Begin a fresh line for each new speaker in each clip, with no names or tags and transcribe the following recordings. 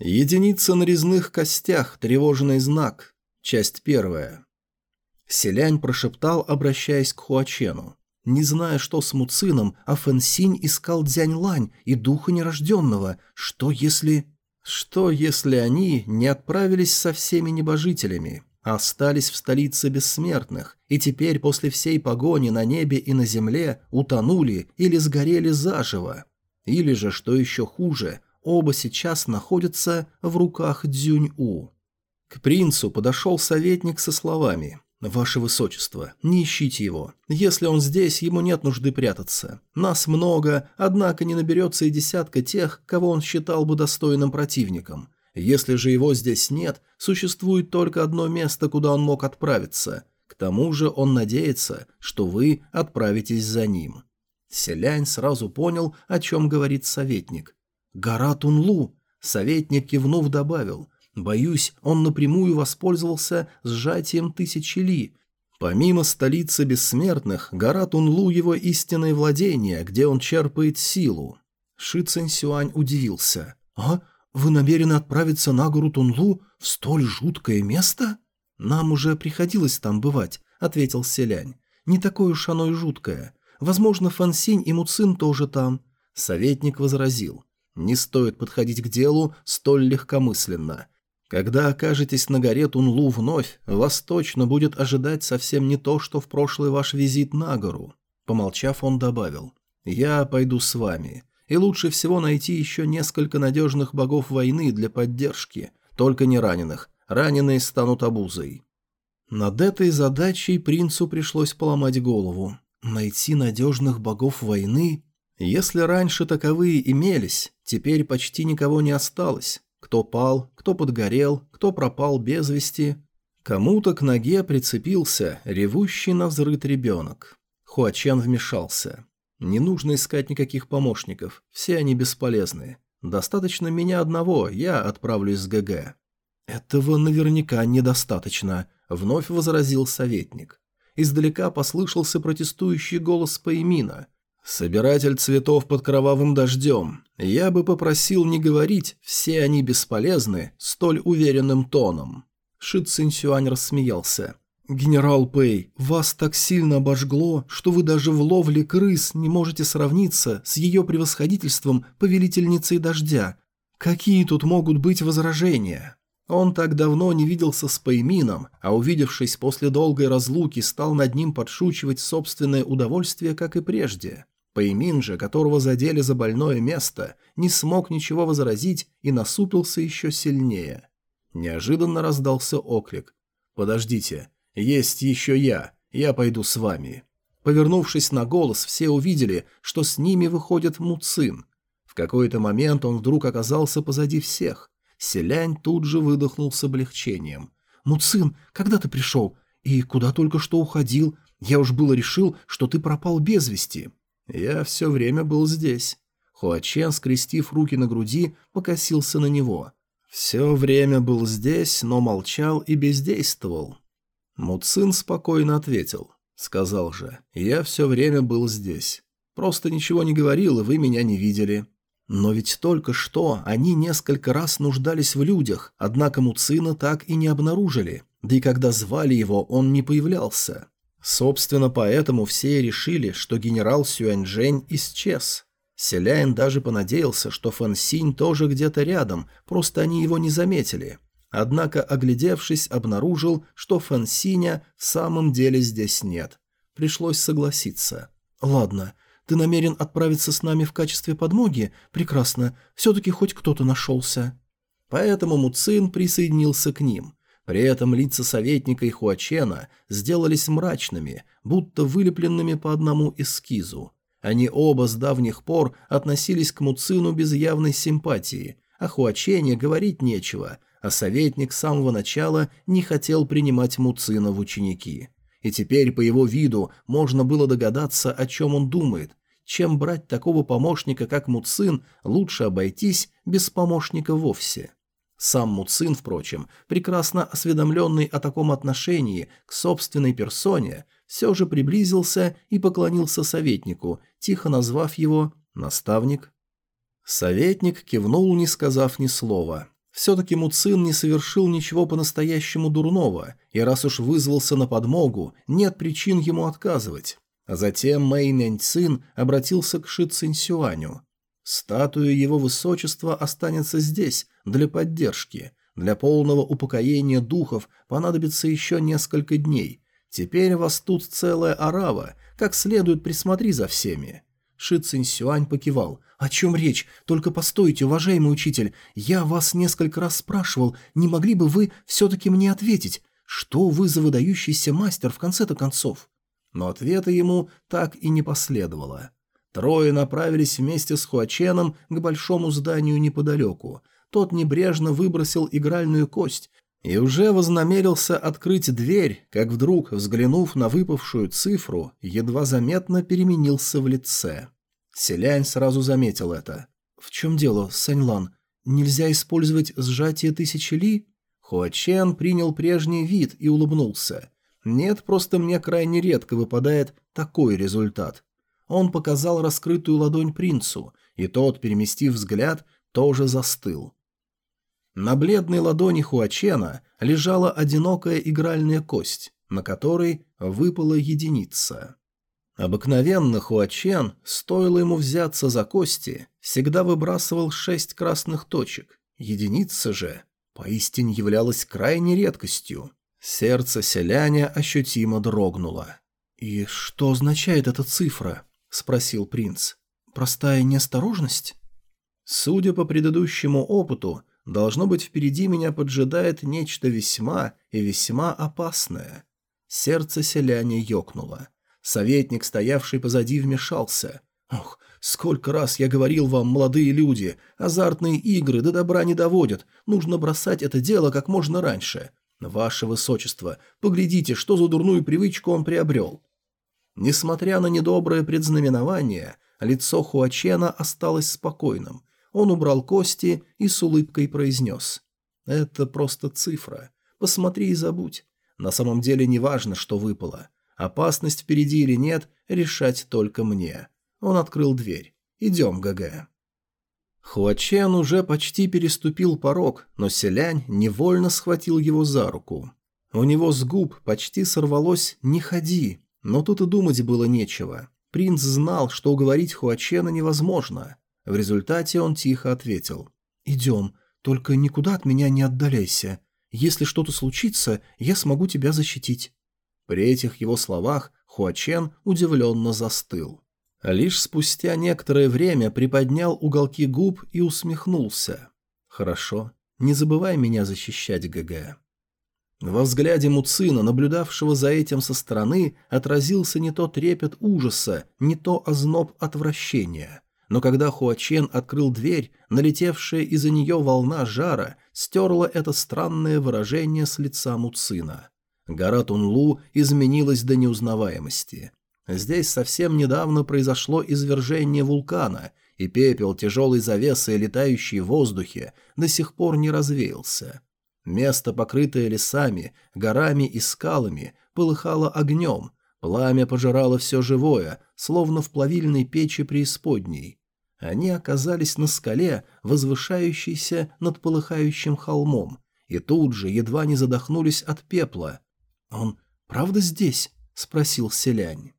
Единица на резных костях, тревожный знак. Часть первая. Селянь прошептал, обращаясь к Хуачену. Не зная, что с Муцином, а Фэнсинь искал Дзянь-Лань и духа нерожденного. Что если... Что если они не отправились со всеми небожителями, а остались в столице бессмертных, и теперь после всей погони на небе и на земле утонули или сгорели заживо? Или же, что еще хуже, Оба сейчас находятся в руках Дзюнь-У. К принцу подошел советник со словами «Ваше Высочество, не ищите его. Если он здесь, ему нет нужды прятаться. Нас много, однако не наберется и десятка тех, кого он считал бы достойным противником. Если же его здесь нет, существует только одно место, куда он мог отправиться. К тому же он надеется, что вы отправитесь за ним». Селянь сразу понял, о чем говорит советник, «Гора Тунлу!» Советник кивнув добавил. «Боюсь, он напрямую воспользовался сжатием тысячи ли. Помимо столицы бессмертных, гора Тунлу – его истинное владение, где он черпает силу». Ши Цинсюань удивился. «А? Вы намерены отправиться на гору Тунлу в столь жуткое место?» «Нам уже приходилось там бывать», – ответил Селянь. «Не такое уж оно и жуткое. Возможно, Фансинь и Муцин тоже там». Советник возразил. Не стоит подходить к делу столь легкомысленно. Когда окажетесь на горе Тунлу вновь, вас точно будет ожидать совсем не то, что в прошлый ваш визит на гору. Помолчав, он добавил. «Я пойду с вами. И лучше всего найти еще несколько надежных богов войны для поддержки. Только не раненых. Раненые станут обузой». Над этой задачей принцу пришлось поломать голову. Найти надежных богов войны если раньше таковые имелись, теперь почти никого не осталось. Кто пал, кто подгорел, кто пропал без вести. Кому-то к ноге прицепился ревущий на взрыт ребенок. Хуачен вмешался. Не нужно искать никаких помощников, все они бесполезны. Достаточно меня одного, я отправлюсь с ГГ. Этого наверняка недостаточно, вновь возразил советник. Издалека послышался протестующий голос Паймина – «Собиратель цветов под кровавым дождем. Я бы попросил не говорить, все они бесполезны, столь уверенным тоном». Ши Цинсюань рассмеялся. «Генерал Пэй, вас так сильно обожгло, что вы даже в ловле крыс не можете сравниться с ее превосходительством повелительницей дождя. Какие тут могут быть возражения?» Он так давно не виделся с Пэймином, а увидевшись после долгой разлуки, стал над ним подшучивать собственное удовольствие, как и прежде. Пэймин же, которого задели за больное место, не смог ничего возразить и насупился еще сильнее. Неожиданно раздался оклик. «Подождите, есть еще я, я пойду с вами». Повернувшись на голос, все увидели, что с ними выходит Муцин. В какой-то момент он вдруг оказался позади всех. Селянь тут же выдохнул с облегчением. «Муцин, когда ты пришел? И куда только что уходил? Я уж было решил, что ты пропал без вести». «Я все время был здесь». Хуачен, скрестив руки на груди, покосился на него. «Все время был здесь, но молчал и бездействовал». Муцин спокойно ответил. Сказал же, «Я все время был здесь. Просто ничего не говорил, и вы меня не видели». Но ведь только что они несколько раз нуждались в людях, однако Муцина так и не обнаружили, да и когда звали его, он не появлялся. Собственно, поэтому все решили, что генерал Сюаньчжэнь исчез. Селяин даже понадеялся, что Фэн Синь тоже где-то рядом, просто они его не заметили. Однако, оглядевшись, обнаружил, что Фэн Синя в самом деле здесь нет. Пришлось согласиться. «Ладно, ты намерен отправиться с нами в качестве подмоги? Прекрасно, все-таки хоть кто-то нашелся». Поэтому Муцин присоединился к ним. При этом лица советника и Хуачена сделались мрачными, будто вылепленными по одному эскизу. Они оба с давних пор относились к Муцину без явной симпатии, о Хуачене говорить нечего, а советник с самого начала не хотел принимать Муцина в ученики. И теперь по его виду можно было догадаться, о чем он думает. Чем брать такого помощника, как Муцин, лучше обойтись без помощника вовсе. Сам Муцин, впрочем, прекрасно осведомленный о таком отношении к собственной персоне, все же приблизился и поклонился советнику, тихо назвав его «наставник». Советник кивнул, не сказав ни слова. Все-таки Муцин не совершил ничего по-настоящему дурного, и раз уж вызвался на подмогу, нет причин ему отказывать. А затем Мэй Няньцин обратился к Ши Цинсюаню. «Статуя его высочества останется здесь, для поддержки. Для полного упокоения духов понадобится еще несколько дней. Теперь вас тут целая орава, как следует присмотри за всеми». Ши Цинсюань покивал. «О чем речь? Только постойте, уважаемый учитель. Я вас несколько раз спрашивал, не могли бы вы все-таки мне ответить? Что вы за выдающийся мастер в конце-то концов?» Но ответа ему так и не последовало. Трое направились вместе с Хуаченом к большому зданию неподалеку. Тот небрежно выбросил игральную кость и уже вознамерился открыть дверь, как вдруг, взглянув на выпавшую цифру, едва заметно переменился в лице. Селянь сразу заметил это. «В чем дело, Саньлан? Нельзя использовать сжатие тысячи ли?» Хуачен принял прежний вид и улыбнулся. «Нет, просто мне крайне редко выпадает такой результат». Он показал раскрытую ладонь принцу, и тот, переместив взгляд, тоже застыл. На бледной ладони Хуачена лежала одинокая игральная кость, на которой выпала единица. Обыкновенно Хуачен, стоило ему взяться за кости, всегда выбрасывал шесть красных точек. Единица же поистине являлась крайней редкостью. Сердце селяня ощутимо дрогнуло. «И что означает эта цифра?» – спросил принц. «Простая неосторожность?» Судя по предыдущему опыту, должно быть, впереди меня поджидает нечто весьма и весьма опасное. Сердце селяня ёкнуло. Советник, стоявший позади, вмешался. «Ох, сколько раз я говорил вам, молодые люди, азартные игры до добра не доводят, нужно бросать это дело как можно раньше. Ваше Высочество, поглядите, что за дурную привычку он приобрел». Несмотря на недоброе предзнаменование, лицо Хуачена осталось спокойным. Он убрал кости и с улыбкой произнес. «Это просто цифра. Посмотри и забудь. На самом деле не важно, что выпало. Опасность впереди или нет, решать только мне. Он открыл дверь. «Идем, ГГ». Хуачен уже почти переступил порог, но селянь невольно схватил его за руку. У него с губ почти сорвалось «не ходи», но тут и думать было нечего. Принц знал, что уговорить Хуачена невозможно. В результате он тихо ответил. «Идем, только никуда от меня не отдаляйся. Если что-то случится, я смогу тебя защитить». При этих его словах Хуачен удивленно застыл. Лишь спустя некоторое время приподнял уголки губ и усмехнулся. «Хорошо, не забывай меня защищать, ГГ». Во взгляде Муцина, наблюдавшего за этим со стороны, отразился не то трепет ужаса, не то озноб отвращения. Но когда Хуачен открыл дверь, налетевшая из-за нее волна жара стерла это странное выражение с лица Муцина. Гора Тунлу изменилась до неузнаваемости. Здесь совсем недавно произошло извержение вулкана, и пепел тяжелой завесой, летающей в воздухе, до сих пор не развеялся. Место, покрытое лесами, горами и скалами, полыхало огнем, пламя пожирало все живое, словно в плавильной печи преисподней. Они оказались на скале, возвышающейся над полыхающим холмом, и тут же едва не задохнулись от пепла, «Он правда здесь?» – спросил селянь.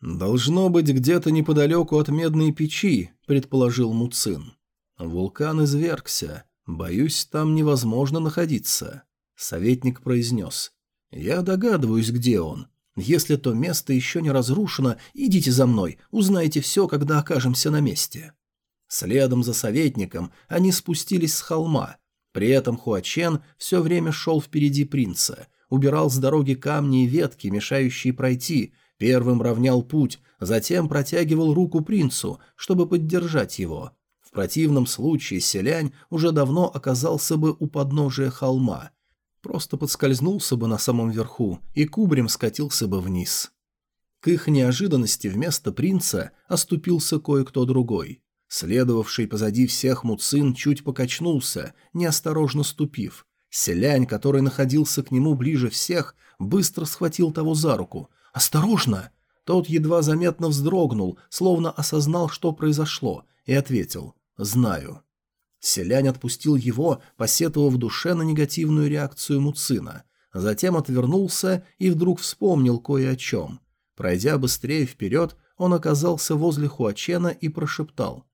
«Должно быть где-то неподалеку от медной печи», – предположил Муцин. «Вулкан извергся. Боюсь, там невозможно находиться», – советник произнес. «Я догадываюсь, где он. Если то место еще не разрушено, идите за мной, узнаете все, когда окажемся на месте». Следом за советником они спустились с холма. При этом Хуачен все время шел впереди принца, убирал с дороги камни и ветки, мешающие пройти, первым равнял путь, затем протягивал руку принцу, чтобы поддержать его. Противном случае селянь уже давно оказался бы у подножия холма. Просто подскользнулся бы на самом верху и кубрем скатился бы вниз. К их неожиданности вместо принца оступился кое-кто другой. Следовавший позади всех Муцин чуть покачнулся, неосторожно ступив. Селянь, который находился к нему ближе всех, быстро схватил того за руку. «Осторожно!» Тот едва заметно вздрогнул, словно осознал, что произошло, и ответил «Знаю». Селянь отпустил его, посетовав в душе на негативную реакцию Муцина. Затем отвернулся и вдруг вспомнил кое о чем. Пройдя быстрее вперед, он оказался возле Хуачена и прошептал.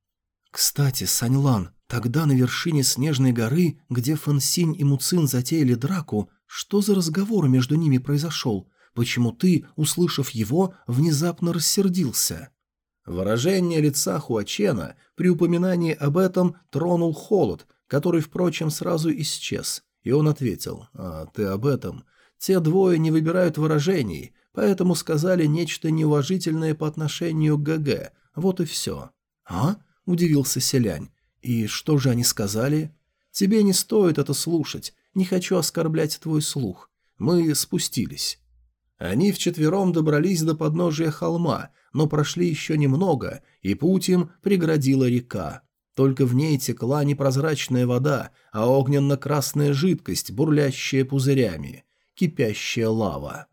«Кстати, Саньлан, тогда на вершине Снежной горы, где Фансинь и Муцин затеяли драку, что за разговор между ними произошел? Почему ты, услышав его, внезапно рассердился?» Выражение лица Хуачена при упоминании об этом тронул холод, который, впрочем, сразу исчез, и он ответил «А, ты об этом. Те двое не выбирают выражений, поэтому сказали нечто неуважительное по отношению к ГГ, вот и все». «А?» – удивился Селянь. «И что же они сказали?» «Тебе не стоит это слушать, не хочу оскорблять твой слух. Мы спустились». Они вчетвером добрались до подножия холма, но прошли еще немного, и путь им преградила река. Только в ней текла непрозрачная вода, а огненно-красная жидкость, бурлящая пузырями, кипящая лава.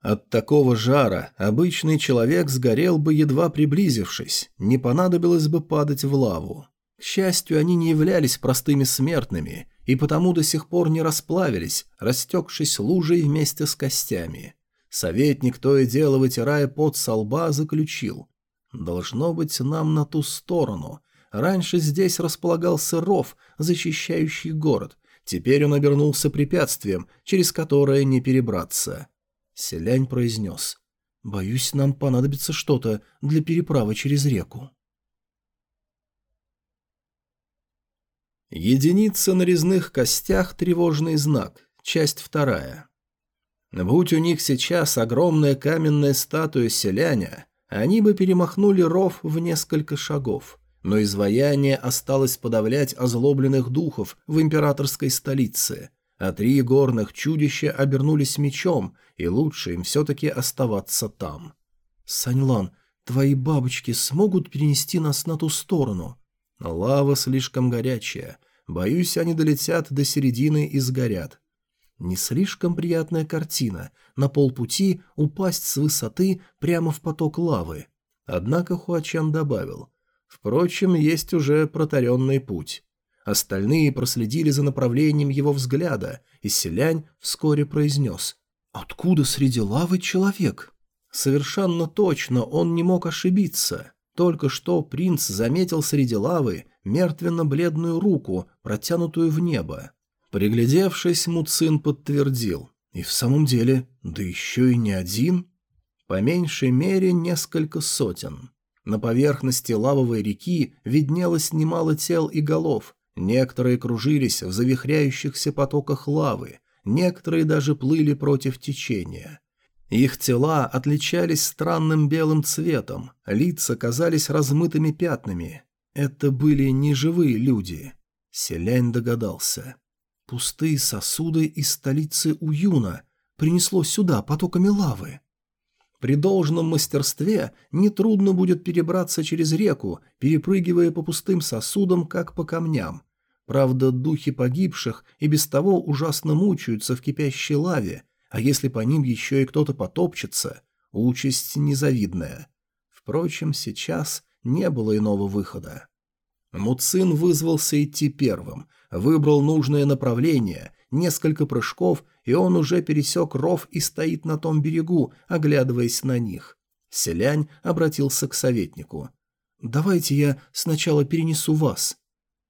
От такого жара обычный человек сгорел бы, едва приблизившись, не понадобилось бы падать в лаву. К счастью, они не являлись простыми смертными, и потому до сих пор не расплавились, растекшись лужей вместе с костями. Советник, то и дело вытирая пот со лба, заключил. «Должно быть нам на ту сторону. Раньше здесь располагался ров, защищающий город. Теперь он обернулся препятствием, через которое не перебраться». Селянь произнес. «Боюсь, нам понадобится что-то для переправы через реку». Единица на резных костях тревожный знак. Часть вторая. Будь у них сейчас огромная каменная статуя селяня, они бы перемахнули ров в несколько шагов. Но изваяние осталось подавлять озлобленных духов в императорской столице, а три горных чудища обернулись мечом, и лучше им все-таки оставаться там. «Саньлан, твои бабочки смогут перенести нас на ту сторону?» «Лава слишком горячая. Боюсь, они долетят до середины и сгорят. Не слишком приятная картина – на полпути упасть с высоты прямо в поток лавы. Однако Хуачан добавил. Впрочем, есть уже протаренный путь. Остальные проследили за направлением его взгляда, и селянь вскоре произнес. «Откуда среди лавы человек?» Совершенно точно он не мог ошибиться. Только что принц заметил среди лавы мертвенно-бледную руку, протянутую в небо. Приглядевшись, Муцин подтвердил. И в самом деле, да еще и не один. По меньшей мере, несколько сотен. На поверхности лавовой реки виднелось немало тел и голов. Некоторые кружились в завихряющихся потоках лавы, некоторые даже плыли против течения. Их тела отличались странным белым цветом, лица казались размытыми пятнами. Это были не живые люди. Селянь догадался. Пустые сосуды из столицы Уюна принесло сюда потоками лавы. При должном мастерстве нетрудно будет перебраться через реку, перепрыгивая по пустым сосудам, как по камням. Правда, духи погибших и без того ужасно мучаются в кипящей лаве, а если по ним еще и кто-то потопчется, участь незавидная. Впрочем, сейчас не было иного выхода. Муцин вызвался идти первым, выбрал нужное направление, несколько прыжков, и он уже пересек ров и стоит на том берегу, оглядываясь на них. Селянь обратился к советнику. «Давайте я сначала перенесу вас».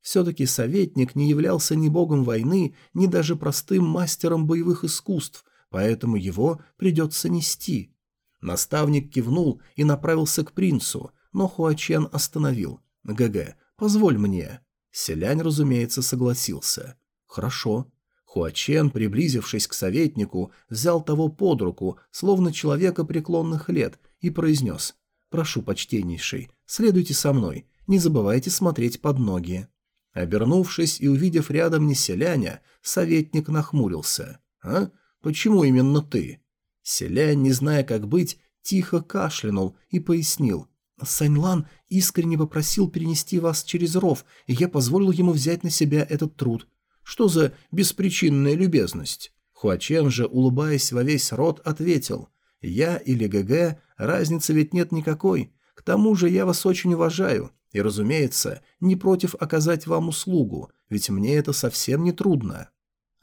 Все-таки советник не являлся ни богом войны, ни даже простым мастером боевых искусств, поэтому его придется нести. Наставник кивнул и направился к принцу, но Хуачен остановил. «ГГ, позволь мне». Селянь, разумеется, согласился. «Хорошо». Хуачен, приблизившись к советнику, взял того под руку, словно человека преклонных лет, и произнес «Прошу, почтеннейший, следуйте со мной, не забывайте смотреть под ноги». Обернувшись и увидев рядом неселяня, советник нахмурился. «А? Почему именно ты?» Селянь, не зная, как быть, тихо кашлянул и пояснил. Саньлан искренне попросил перенести вас через ров, и я позволил ему взять на себя этот труд. Что за беспричинная любезность?» Хуачен же, улыбаясь во весь рот, ответил. «Я или ГГ, разницы ведь нет никакой. К тому же я вас очень уважаю, И, разумеется, не против оказать вам услугу, ведь мне это совсем не трудно».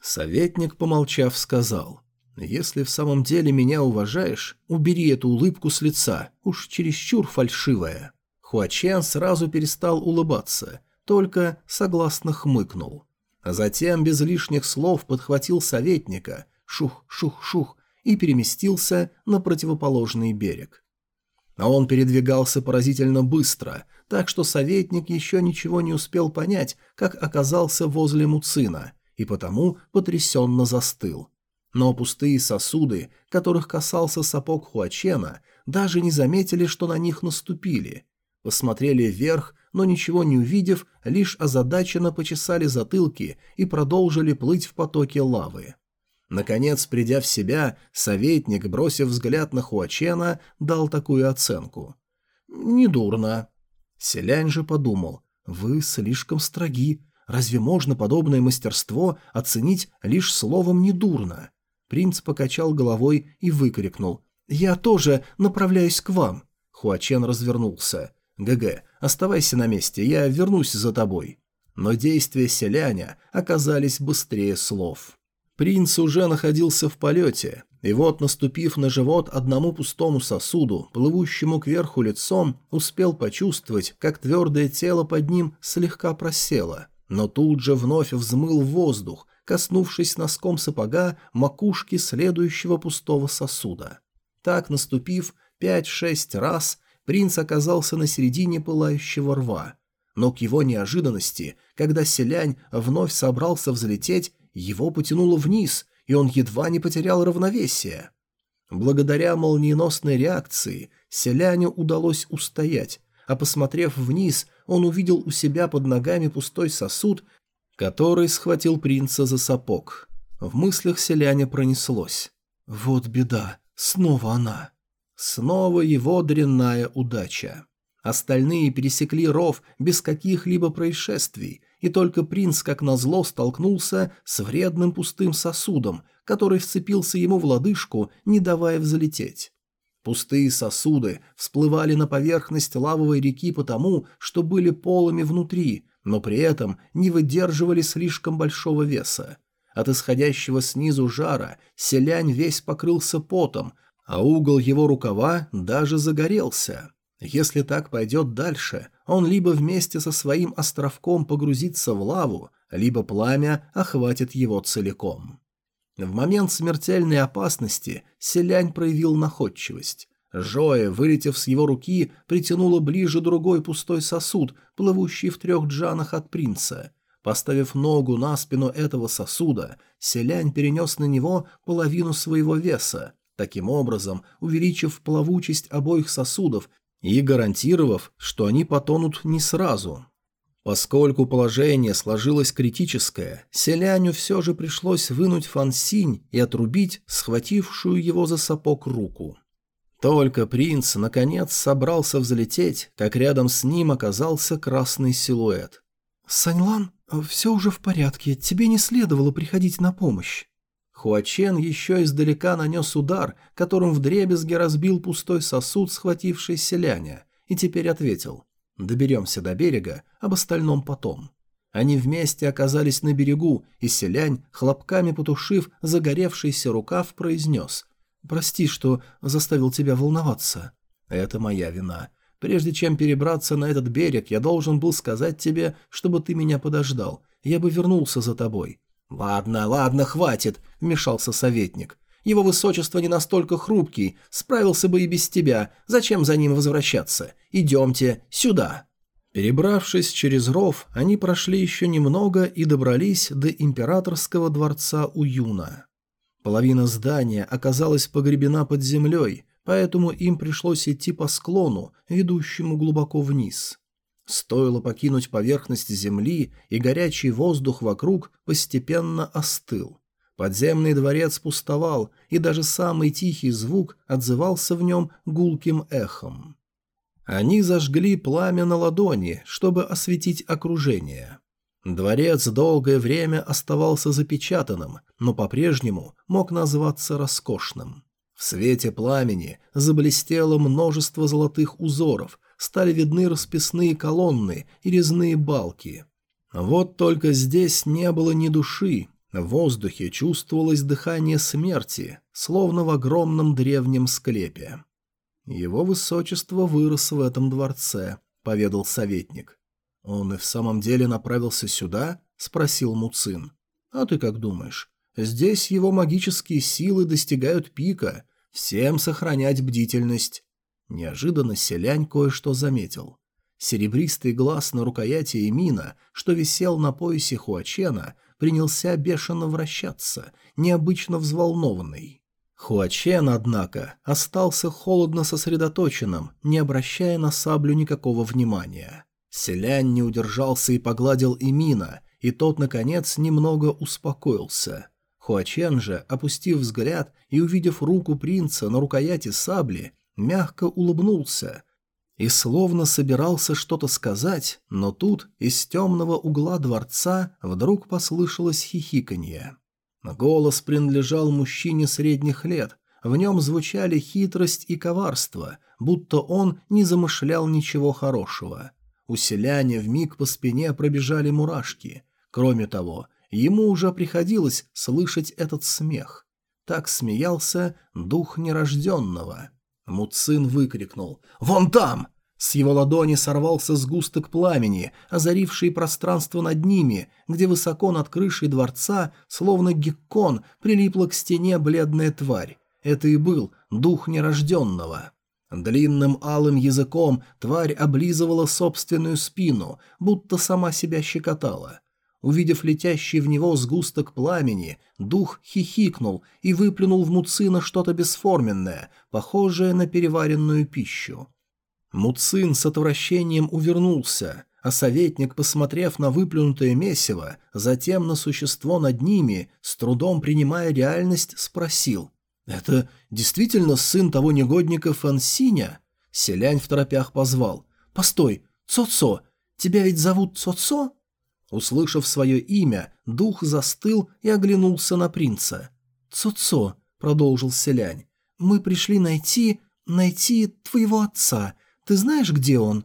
Советник, помолчав, сказал, «Если в самом деле меня уважаешь, убери эту улыбку с лица, уж чересчур фальшивая». Хуачен сразу перестал улыбаться, только согласно хмыкнул. А затем без лишних слов подхватил советника, шух-шух-шух, и переместился на противоположный берег. А он передвигался поразительно быстро, так что советник еще ничего не успел понять, как оказался возле Муцина, и потому потрясенно застыл. Но пустые сосуды, которых касался сапог Хуачена, даже не заметили, что на них наступили. Посмотрели вверх, но ничего не увидев, лишь озадаченно почесали затылки и продолжили плыть в потоке лавы. Наконец, придя в себя, советник, бросив взгляд на Хуачена, дал такую оценку. «Недурно». Селянь же подумал, «Вы слишком строги. Разве можно подобное мастерство оценить лишь словом «недурно»?» Принц покачал головой и выкрикнул, «Я тоже направляюсь к вам». Хуачен развернулся. «ГГ, оставайся на месте, я вернусь за тобой». Но действия селяня оказались быстрее слов. Принц уже находился в полете, и вот, наступив на живот одному пустому сосуду, плывущему кверху лицом, успел почувствовать, как твердое тело под ним слегка просело, но тут же вновь взмыл воздух, коснувшись носком сапога макушки следующего пустого сосуда. Так, наступив пять-шесть раз, принц оказался на середине пылающего рва. Но к его неожиданности, когда селянь вновь собрался взлететь, его потянуло вниз, и он едва не потерял равновесие. Благодаря молниеносной реакции селяню удалось устоять, а посмотрев вниз, он увидел у себя под ногами пустой сосуд, который схватил принца за сапог. В мыслях селяня пронеслось. «Вот беда, снова она». Снова его дрянная удача. Остальные пересекли ров без каких-либо происшествий, и только принц, как назло, столкнулся с вредным пустым сосудом, который вцепился ему в лодыжку, не давая взлететь. Пустые сосуды всплывали на поверхность лавовой реки потому, что были полыми внутри, но при этом не выдерживали слишком большого веса. От исходящего снизу жара селянь весь покрылся потом, а угол его рукава даже загорелся. Если так пойдет дальше, он либо вместе со своим островком погрузится в лаву, либо пламя охватит его целиком. В момент смертельной опасности селянь проявил находчивость. Жоя, вылетев с его руки, притянула ближе другой пустой сосуд, плывущий в трех джанах от принца. Поставив ногу на спину этого сосуда, селянь перенес на него половину своего веса, таким образом увеличив плавучесть обоих сосудов и гарантировав, что они потонут не сразу. Поскольку положение сложилось критическое, селяню все же пришлось вынуть фансинь и отрубить схватившую его за сапог руку. Только принц, наконец, собрался взлететь, как рядом с ним оказался красный силуэт. «Саньлан, все уже в порядке, тебе не следовало приходить на помощь». Хуачен еще издалека нанес удар, которым вдребезги разбил пустой сосуд, схвативший селяня, и теперь ответил «Доберемся до берега, об остальном потом». Они вместе оказались на берегу, и селянь, хлопками потушив загоревшийся рукав, произнес «Прости, что заставил тебя волноваться». «Это моя вина. Прежде чем перебраться на этот берег, я должен был сказать тебе, чтобы ты меня подождал. Я бы вернулся за тобой. «Ладно, ладно, хватит», — вмешался советник. «Его высочество не настолько хрупкий, справился бы и без тебя. Зачем за ним возвращаться? Идемте сюда». Перебравшись через ров, они прошли еще немного и добрались до императорского дворца Уюна. Половина здания оказалась погребена под землей, поэтому им пришлось идти по склону, ведущему глубоко вниз. Стоило покинуть поверхность земли, и горячий воздух вокруг постепенно остыл. Подземный дворец пустовал, и даже самый тихий звук отзывался в нем гулким эхом. Они зажгли пламя на ладони, чтобы осветить окружение. Дворец долгое время оставался запечатанным, но по-прежнему мог назваться роскошным. В свете пламени заблестело множество золотых узоров, стали видны расписные колонны и резные балки. Вот только здесь не было ни души, в воздухе чувствовалось дыхание смерти, словно в огромном древнем склепе. «Его высочество вырос в этом дворце», — поведал советник. «Он и в самом деле направился сюда?» — спросил Муцин. «А ты как думаешь? Здесь его магические силы достигают пика. Всем сохранять бдительность». Неожиданно селянь кое-что заметил. Серебристый глаз на рукояти Эмина, что висел на поясе Хуачена, принялся бешено вращаться, необычно взволнованный. Хуачен, однако, остался холодно сосредоточенным, не обращая на саблю никакого внимания. Селянь не удержался и погладил Имина, и тот, наконец, немного успокоился. Хуачен же, опустив взгляд и увидев руку принца на рукояти сабли, мягко улыбнулся – и словно собирался что-то сказать, но тут из темного угла дворца вдруг послышалось хихиканье. Голос принадлежал мужчине средних лет, в нем звучали хитрость и коварство, будто он не замышлял ничего хорошего. У селяне вмиг по спине пробежали мурашки. Кроме того, ему уже приходилось слышать этот смех. Так смеялся дух нерожденного. Муцин выкрикнул «Вон там!» С его ладони сорвался сгусток пламени, озаривший пространство над ними, где высоко над крышей дворца, словно геккон, прилипла к стене бледная тварь. Это и был дух нерожденного. Длинным алым языком тварь облизывала собственную спину, будто сама себя щекотала. Увидев летящий в него сгусток пламени, дух хихикнул и выплюнул в Муцина что-то бесформенное, похожее на переваренную пищу. Муцин с отвращением увернулся, а советник, посмотрев на выплюнутое месиво, затем на существо над ними, с трудом принимая реальность, спросил. «Это действительно сын того негодника Фансиня?» Селянь в торопях позвал. «Постой, Цоцо, тебя ведь зовут Цоцо?» Услышав свое имя, дух застыл и оглянулся на принца. «Цуцо», — продолжил селянь, — «мы пришли найти... найти твоего отца. Ты знаешь, где он?»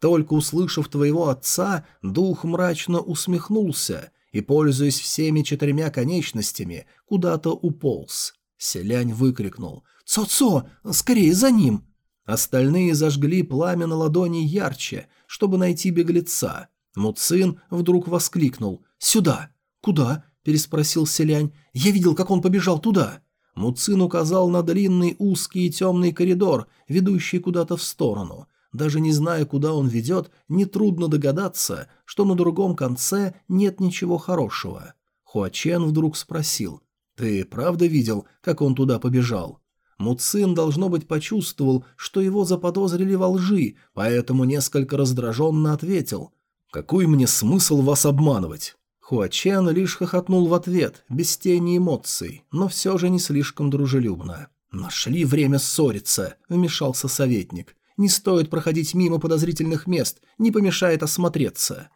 Только услышав твоего отца, дух мрачно усмехнулся и, пользуясь всеми четырьмя конечностями, куда-то уполз. Селянь выкрикнул «Цо-цо! Скорее за ним!» Остальные зажгли пламя на ладони ярче, чтобы найти беглеца. Муцин вдруг воскликнул «Сюда!» «Куда?» – переспросил селянь. «Я видел, как он побежал туда!» Муцин указал на длинный узкий и темный коридор, ведущий куда-то в сторону. Даже не зная, куда он ведет, нетрудно догадаться, что на другом конце нет ничего хорошего. Хуачен вдруг спросил, «Ты правда видел, как он туда побежал?» Муцин, должно быть, почувствовал, что его заподозрили во лжи, поэтому несколько раздраженно ответил, «Какой мне смысл вас обманывать? Хуачен лишь хохотнул в ответ, без тени эмоций, но все же не слишком дружелюбно. «Нашли время ссориться», — вмешался советник. «Не стоит проходить мимо подозрительных мест, не помешает осмотреться».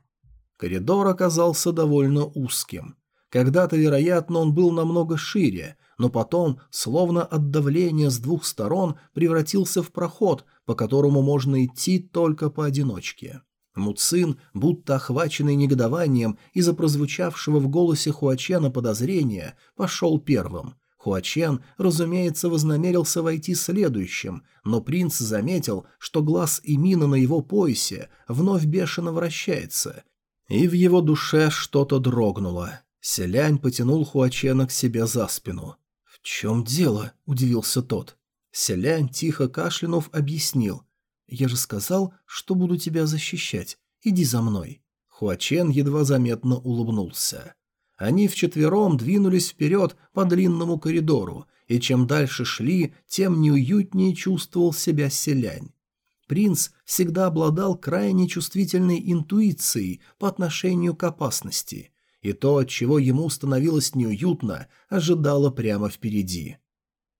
Коридор оказался довольно узким. Когда-то, вероятно, он был намного шире, но потом, словно от давления с двух сторон, превратился в проход, по которому можно идти только поодиночке. Муцин, будто охваченный негодованием из-за прозвучавшего в голосе Хуачена подозрения, пошел первым. Хуачен, разумеется, вознамерился войти следующим, но принц заметил, что глаз Имина на его поясе вновь бешено вращается, и в его душе что-то дрогнуло. Селянь потянул Хуачена к себе за спину. «В чем дело?» – удивился тот. Селянь, тихо кашлянув, объяснил – «Я же сказал, что буду тебя защищать. Иди за мной». Хуачен едва заметно улыбнулся. Они вчетвером двинулись вперед по длинному коридору, и чем дальше шли, тем неуютнее чувствовал себя селянь. Принц всегда обладал крайне чувствительной интуицией по отношению к опасности, и то, от чего ему становилось неуютно, ожидало прямо впереди.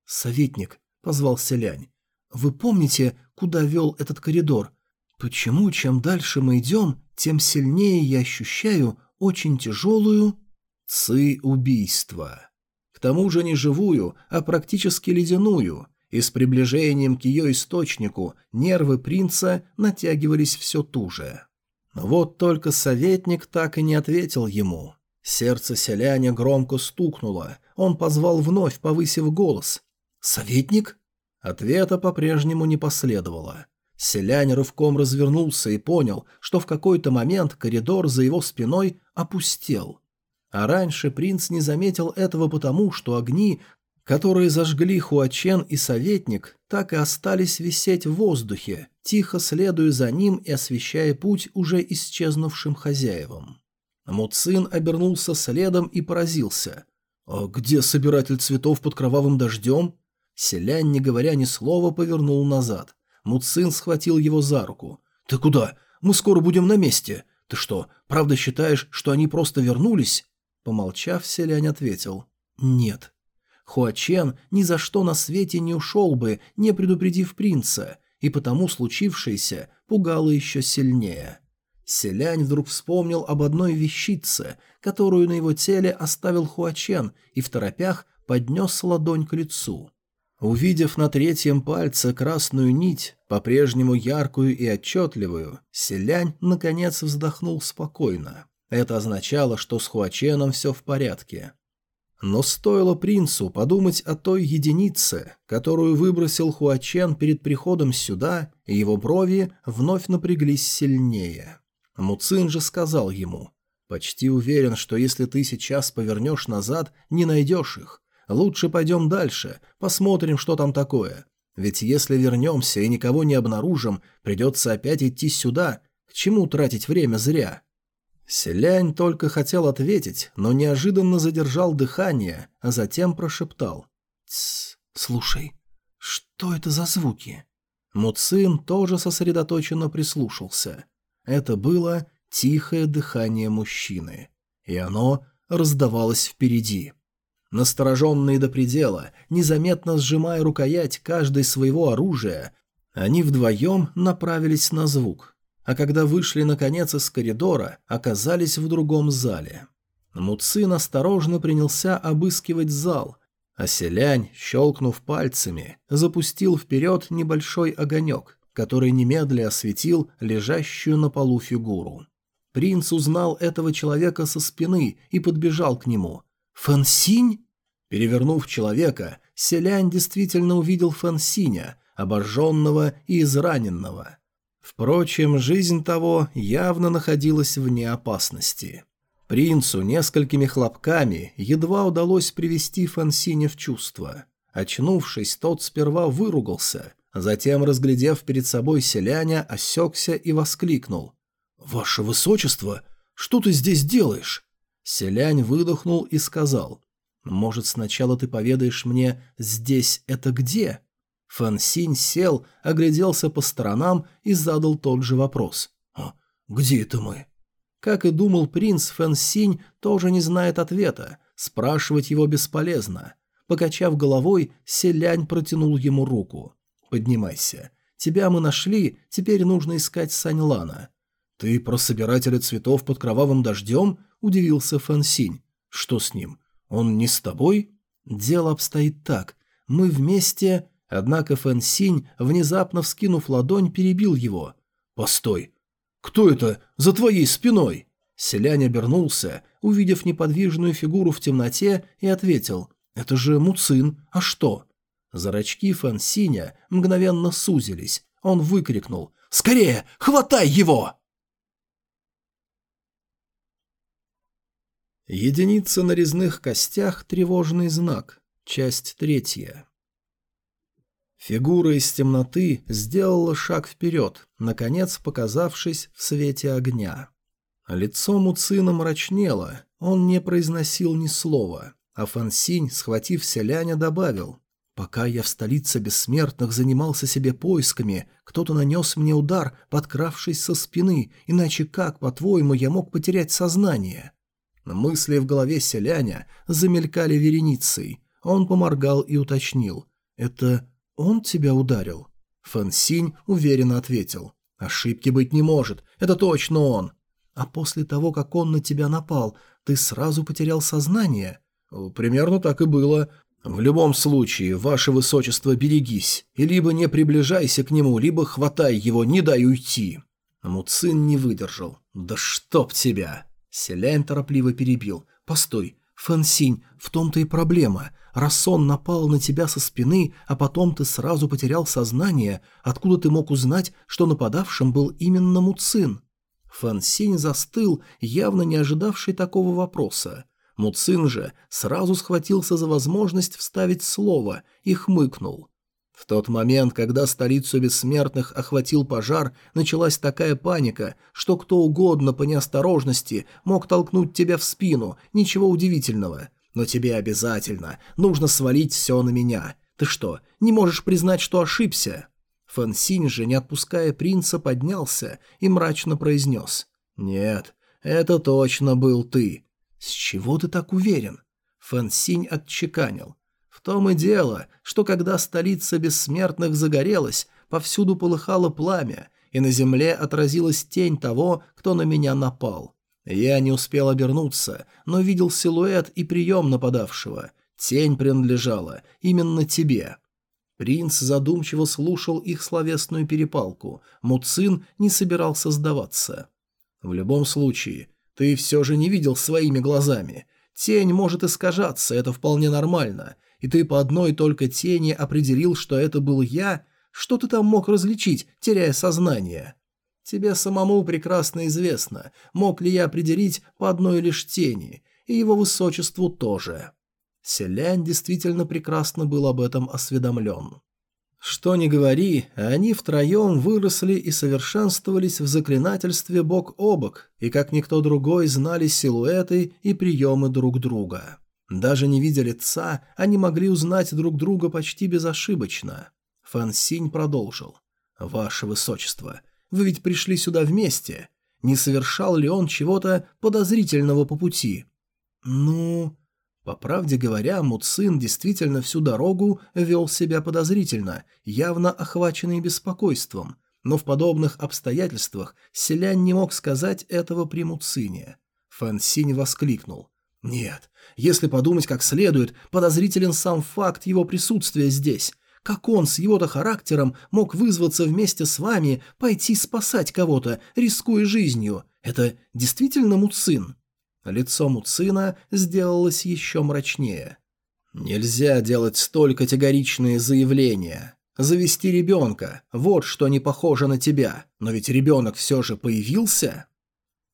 «Советник», — позвал селянь, — «вы помните, куда вел этот коридор. Почему, чем дальше мы идем, тем сильнее я ощущаю очень тяжелую ци убийства. К тому же не живую, а практически ледяную, и с приближением к ее источнику нервы принца натягивались все туже. Вот только советник так и не ответил ему. Сердце селяня громко стукнуло, он позвал вновь, повысив голос. «Советник?» Ответа по-прежнему не последовало. Селянь рывком развернулся и понял, что в какой-то момент коридор за его спиной опустел. А раньше принц не заметил этого потому, что огни которые зажгли Хуачен и советник, так и остались висеть в воздухе, тихо следуя за ним и освещая путь уже исчезнувшим хозяевам. Муцин обернулся следом и поразился. «А где собиратель цветов под кровавым дождем?» Селянь, не говоря ни слова, повернул назад. Муцин схватил его за руку. «Ты куда? Мы скоро будем на месте. Ты что, правда считаешь, что они просто вернулись?» Помолчав, Селянь ответил. «Нет». Хуачен ни за что на свете не ушел бы, не предупредив принца, и потому случившееся пугало еще сильнее. Селянь вдруг вспомнил об одной вещице, которую на его теле оставил Хуачен, и в торопях поднес ладонь к лицу. Увидев на третьем пальце красную нить, по-прежнему яркую и отчетливую, Селянь, наконец, вздохнул спокойно. Это означало, что с Хуаченом все в порядке. Но стоило принцу подумать о той единице, которую выбросил Хуачен перед приходом сюда, и его брови вновь напряглись сильнее. Муцин же сказал ему, «Почти уверен, что если ты сейчас повернешь назад, не найдешь их. Лучше пойдем дальше, посмотрим, что там такое. Ведь если вернемся и никого не обнаружим, придется опять идти сюда. К чему тратить время зря?» Селянь только хотел ответить, но неожиданно задержал дыхание, а затем прошептал. «Тссс, слушай, что это за звуки?» Муцин тоже сосредоточенно прислушался. Это было тихое дыхание мужчины, и оно раздавалось впереди. Настороженные до предела, незаметно сжимая рукоять каждой своего оружия, они вдвоем направились на звук а когда вышли наконец из коридора, оказались в другом зале. Муцин осторожно принялся обыскивать зал, а селянь, щелкнув пальцами, запустил вперед небольшой огонек, который немедля осветил лежащую на полу фигуру. Принц узнал этого человека со спины и подбежал к нему. «Фансинь?» Перевернув человека, селянь действительно увидел Фансиня, обожженного и израненного. Впрочем, жизнь того явно находилась вне опасности. Принцу несколькими хлопками едва удалось привести Фансиня в чувство. Очнувшись, тот сперва выругался, затем, разглядев перед собой селяня, осекся и воскликнул. «Ваше Высочество, что ты здесь делаешь?» Селянь выдохнул и сказал. «Может, сначала ты поведаешь мне, здесь это где?» Фэн Синь сел, огляделся по сторонам и задал тот же вопрос. «А где это мы?» Как и думал принц, Фэн Синь тоже не знает ответа. Спрашивать его бесполезно. Покачав головой, Селянь протянул ему руку. «Поднимайся. Тебя мы нашли, теперь нужно искать Саньлана». «Ты про собирателя цветов под кровавым дождем?» – удивился Фэн Синь. «Что с ним? Он не с тобой?» «Дело обстоит так. Мы вместе...» Однако Фэн Синь, внезапно вскинув ладонь, перебил его. «Постой! Кто это за твоей спиной?» Селянь обернулся, увидев неподвижную фигуру в темноте, и ответил. «Это же Муцин, а что?» Зрачки Фэн Синя мгновенно сузились. Он выкрикнул. «Скорее! Хватай его!» Единица на резных костях – тревожный знак. Часть третья. Фигура из темноты сделала шаг вперед, наконец показавшись в свете огня. Лицо Муцина мрачнело, он не произносил ни слова, а Фансинь, схватив селяня, добавил «Пока я в столице бессмертных занимался себе поисками, кто-то нанес мне удар, подкравшись со спины, иначе как, по-твоему, я мог потерять сознание?» Мысли в голове селяня замелькали вереницей. Он поморгал и уточнил. «Это «Он тебя ударил?» Фэн Синь уверенно ответил. «Ошибки быть не может. Это точно он». «А после того, как он на тебя напал, ты сразу потерял сознание?» «Примерно так и было. «В любом случае, ваше высочество, берегись, и либо не приближайся к нему, либо хватай его, не дай уйти». Муцин не выдержал. «Да чтоб тебя!» Селянь торопливо перебил. «Постой, Фэнсинь, в том-то и проблема. Раз он напал на тебя со спины, а потом ты сразу потерял сознание, откуда ты мог узнать, что нападавшим был именно Муцин?» Фэнсинь застыл, явно не ожидавший такого вопроса. Муцин же сразу схватился за возможность вставить слово и хмыкнул. В тот момент, когда столицу бессмертных охватил пожар, началась такая паника, что кто угодно по неосторожности мог толкнуть тебя в спину, ничего удивительного. Но тебе обязательно нужно свалить все на меня. Ты что, не можешь признать, что ошибся?» Фэн Синь же, не отпуская принца, поднялся и мрачно произнес. «Нет, это точно был ты. «С чего ты так уверен?» Фэн Синь отчеканил. «В том и дело, что когда столица бессмертных загорелась, повсюду полыхало пламя, и на земле отразилась тень того, кто на меня напал. Я не успел обернуться, но видел силуэт и прием нападавшего. Тень принадлежала именно тебе». Принц задумчиво слушал их словесную перепалку. Муцин не собирался сдаваться. «В любом случае, ты все же не видел своими глазами. Тень может искажаться, это вполне нормально. И ты по одной только тени определил, что это был я? Что ты там мог различить, теряя сознание? Тебе самому прекрасно известно, мог ли я определить по одной лишь тени, и его высочеству тоже. Селянь действительно прекрасно был об этом осведомлен. Что ни говори, они втроем выросли и совершенствовались в заклинательстве бок о бок, и как никто другой знали силуэты и приемы друг друга. Даже не видя лица, они могли узнать друг друга почти безошибочно. Фан Синь продолжил. «Ваше Высочество, вы ведь пришли сюда вместе. Не совершал ли он чего-то подозрительного по пути?» «Ну...» По правде говоря, Муцин действительно всю дорогу вел себя подозрительно, явно охваченный беспокойством, но в подобных обстоятельствах селянь не мог сказать этого при Муцине. Фэн Синь воскликнул. «Нет, если подумать как следует, подозрителен сам факт его присутствия здесь. Как он с его-то характером мог вызваться вместе с вами, пойти спасать кого-то, рискуя жизнью? Это действительно Муцин?» Лицо Муцина сделалось еще мрачнее. «Нельзя делать столь категоричные заявления. Завести ребенка – вот что не похоже на тебя, но ведь ребенок все же появился».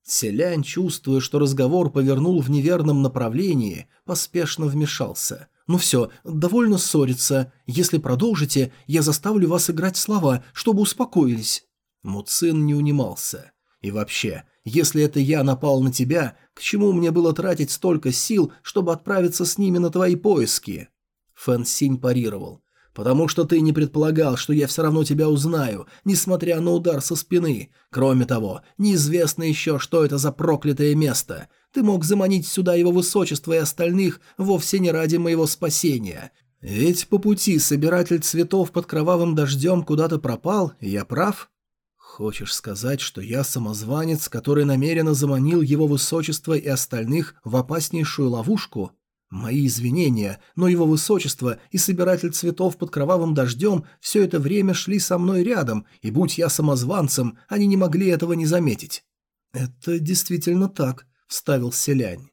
Селянь, чувствуя, что разговор повернул в неверном направлении, поспешно вмешался. «Ну все, довольно ссориться. Если продолжите, я заставлю вас играть слова, чтобы успокоились». Муцин не унимался. «И вообще, если это я напал на тебя, к чему мне было тратить столько сил, чтобы отправиться с ними на твои поиски?» Фэн Синь парировал. «Потому что ты не предполагал, что я все равно тебя узнаю, несмотря на удар со спины. Кроме того, неизвестно еще, что это за проклятое место. Ты мог заманить сюда его высочество и остальных вовсе не ради моего спасения. Ведь по пути собиратель цветов под кровавым дождем куда-то пропал, я прав?» Хочешь сказать, что я самозванец, который намеренно заманил его высочество и остальных в опаснейшую ловушку? Мои извинения, но его высочество и собиратель цветов под кровавым дождем все это время шли со мной рядом, и будь я самозванцем, они не могли этого не заметить. Это действительно так, вставил селянь.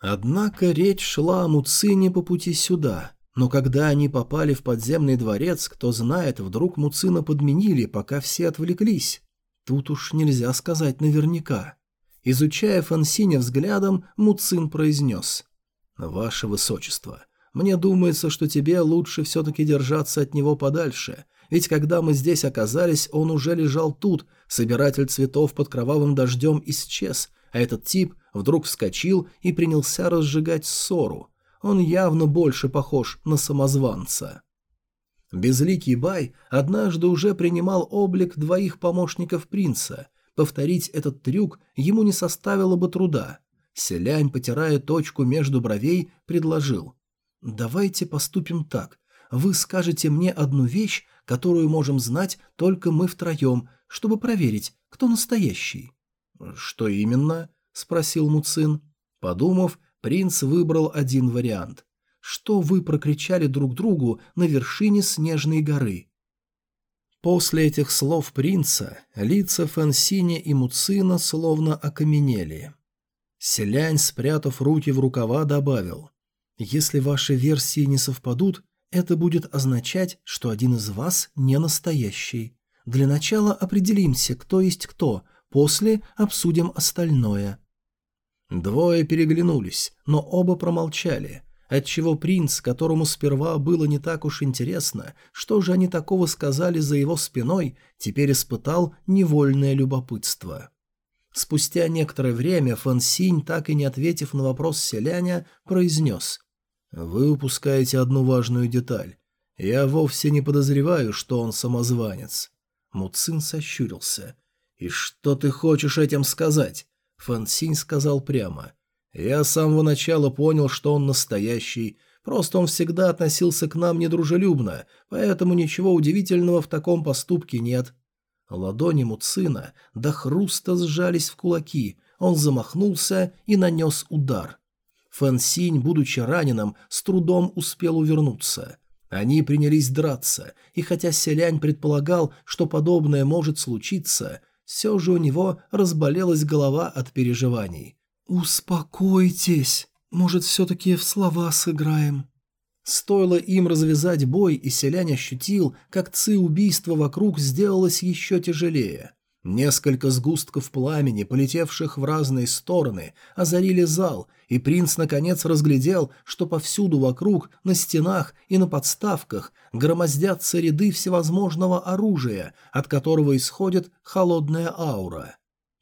Однако речь шла о Муцине по пути сюда. Но когда они попали в подземный дворец, кто знает, вдруг Муцина подменили, пока все отвлеклись. Тут уж нельзя сказать наверняка. Изучая Фансиня взглядом, Муцин произнес. «Ваше Высочество, мне думается, что тебе лучше все-таки держаться от него подальше, ведь когда мы здесь оказались, он уже лежал тут, собиратель цветов под кровавым дождем исчез, а этот тип вдруг вскочил и принялся разжигать ссору. Он явно больше похож на самозванца». Безликий Бай однажды уже принимал облик двоих помощников принца. Повторить этот трюк ему не составило бы труда. Селянь, потирая точку между бровей, предложил. «Давайте поступим так. Вы скажете мне одну вещь, которую можем знать только мы втроем, чтобы проверить, кто настоящий». «Что именно?» – спросил Муцин. Подумав, принц выбрал один вариант. что вы прокричали друг другу на вершине снежной горы?» После этих слов принца лица Фансиня и Муцина словно окаменели. Селянь, спрятав руки в рукава, добавил, «Если ваши версии не совпадут, это будет означать, что один из вас не настоящий. Для начала определимся, кто есть кто, после обсудим остальное». Двое переглянулись, но оба промолчали, отчего принц, которому сперва было не так уж интересно, что же они такого сказали за его спиной, теперь испытал невольное любопытство. Спустя некоторое время Фэн Синь, так и не ответив на вопрос селяня, произнес «Вы упускаете одну важную деталь. Я вовсе не подозреваю, что он самозванец». Муцин сощурился. «И что ты хочешь этим сказать?» Фэн Синь сказал прямо. «Я с самого начала понял, что он настоящий. Просто он всегда относился к нам недружелюбно, поэтому ничего удивительного в таком поступке нет. Ладони Муцина до хруста сжались в кулаки, он замахнулся и нанес удар. Фэн Синь, будучи раненым, с трудом успел увернуться. Они принялись драться, и хотя Селянь предполагал, что подобное может случиться, все же у него разболелась голова от переживаний. «Успокойтесь, может, все-таки в слова сыграем?» Стоило им развязать бой, и селянь ощутил, как ци убийства вокруг сделалось еще тяжелее. Несколько сгустков пламени, полетевших в разные стороны, озарили зал, и принц наконец разглядел, что повсюду вокруг, на стенах и на подставках громоздятся ряды всевозможного оружия, от которого исходит холодная аура.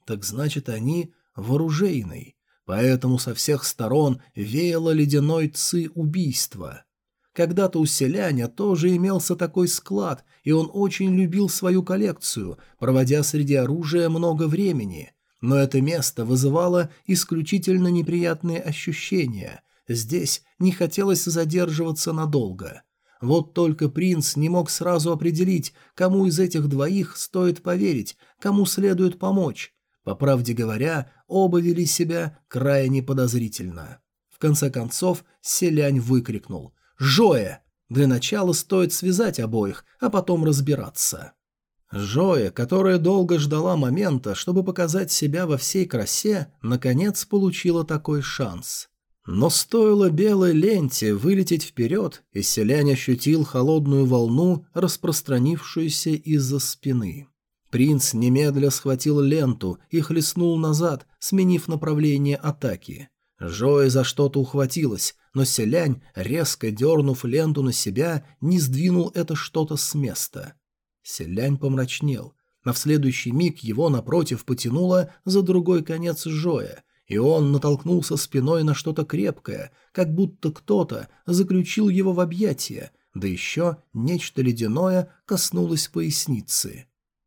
Так значит, они вооружейный. Поэтому со всех сторон веяло ледяной ци убийства. Когда-то у селяня тоже имелся такой склад, и он очень любил свою коллекцию, проводя среди оружия много времени. Но это место вызывало исключительно неприятные ощущения. Здесь не хотелось задерживаться надолго. Вот только принц не мог сразу определить, кому из этих двоих стоит поверить, кому следует помочь. По правде говоря, оба вели себя крайне подозрительно. В конце концов, селянь выкрикнул – Жоя! Для начала стоит связать обоих, а потом разбираться. Жоя, которая долго ждала момента, чтобы показать себя во всей красе, наконец получила такой шанс. Но стоило белой ленте вылететь вперед, и селянь ощутил холодную волну, распространившуюся из-за спины. Принц немедля схватил ленту и хлестнул назад, сменив направление атаки. Жоя за что-то ухватилась, но селянь, резко дернув ленту на себя, не сдвинул это что-то с места. Селянь помрачнел, но в следующий миг его, напротив, потянуло за другой конец Жоя, и он натолкнулся спиной на что-то крепкое, как будто кто-то заключил его в объятия, да еще нечто ледяное коснулось поясницы.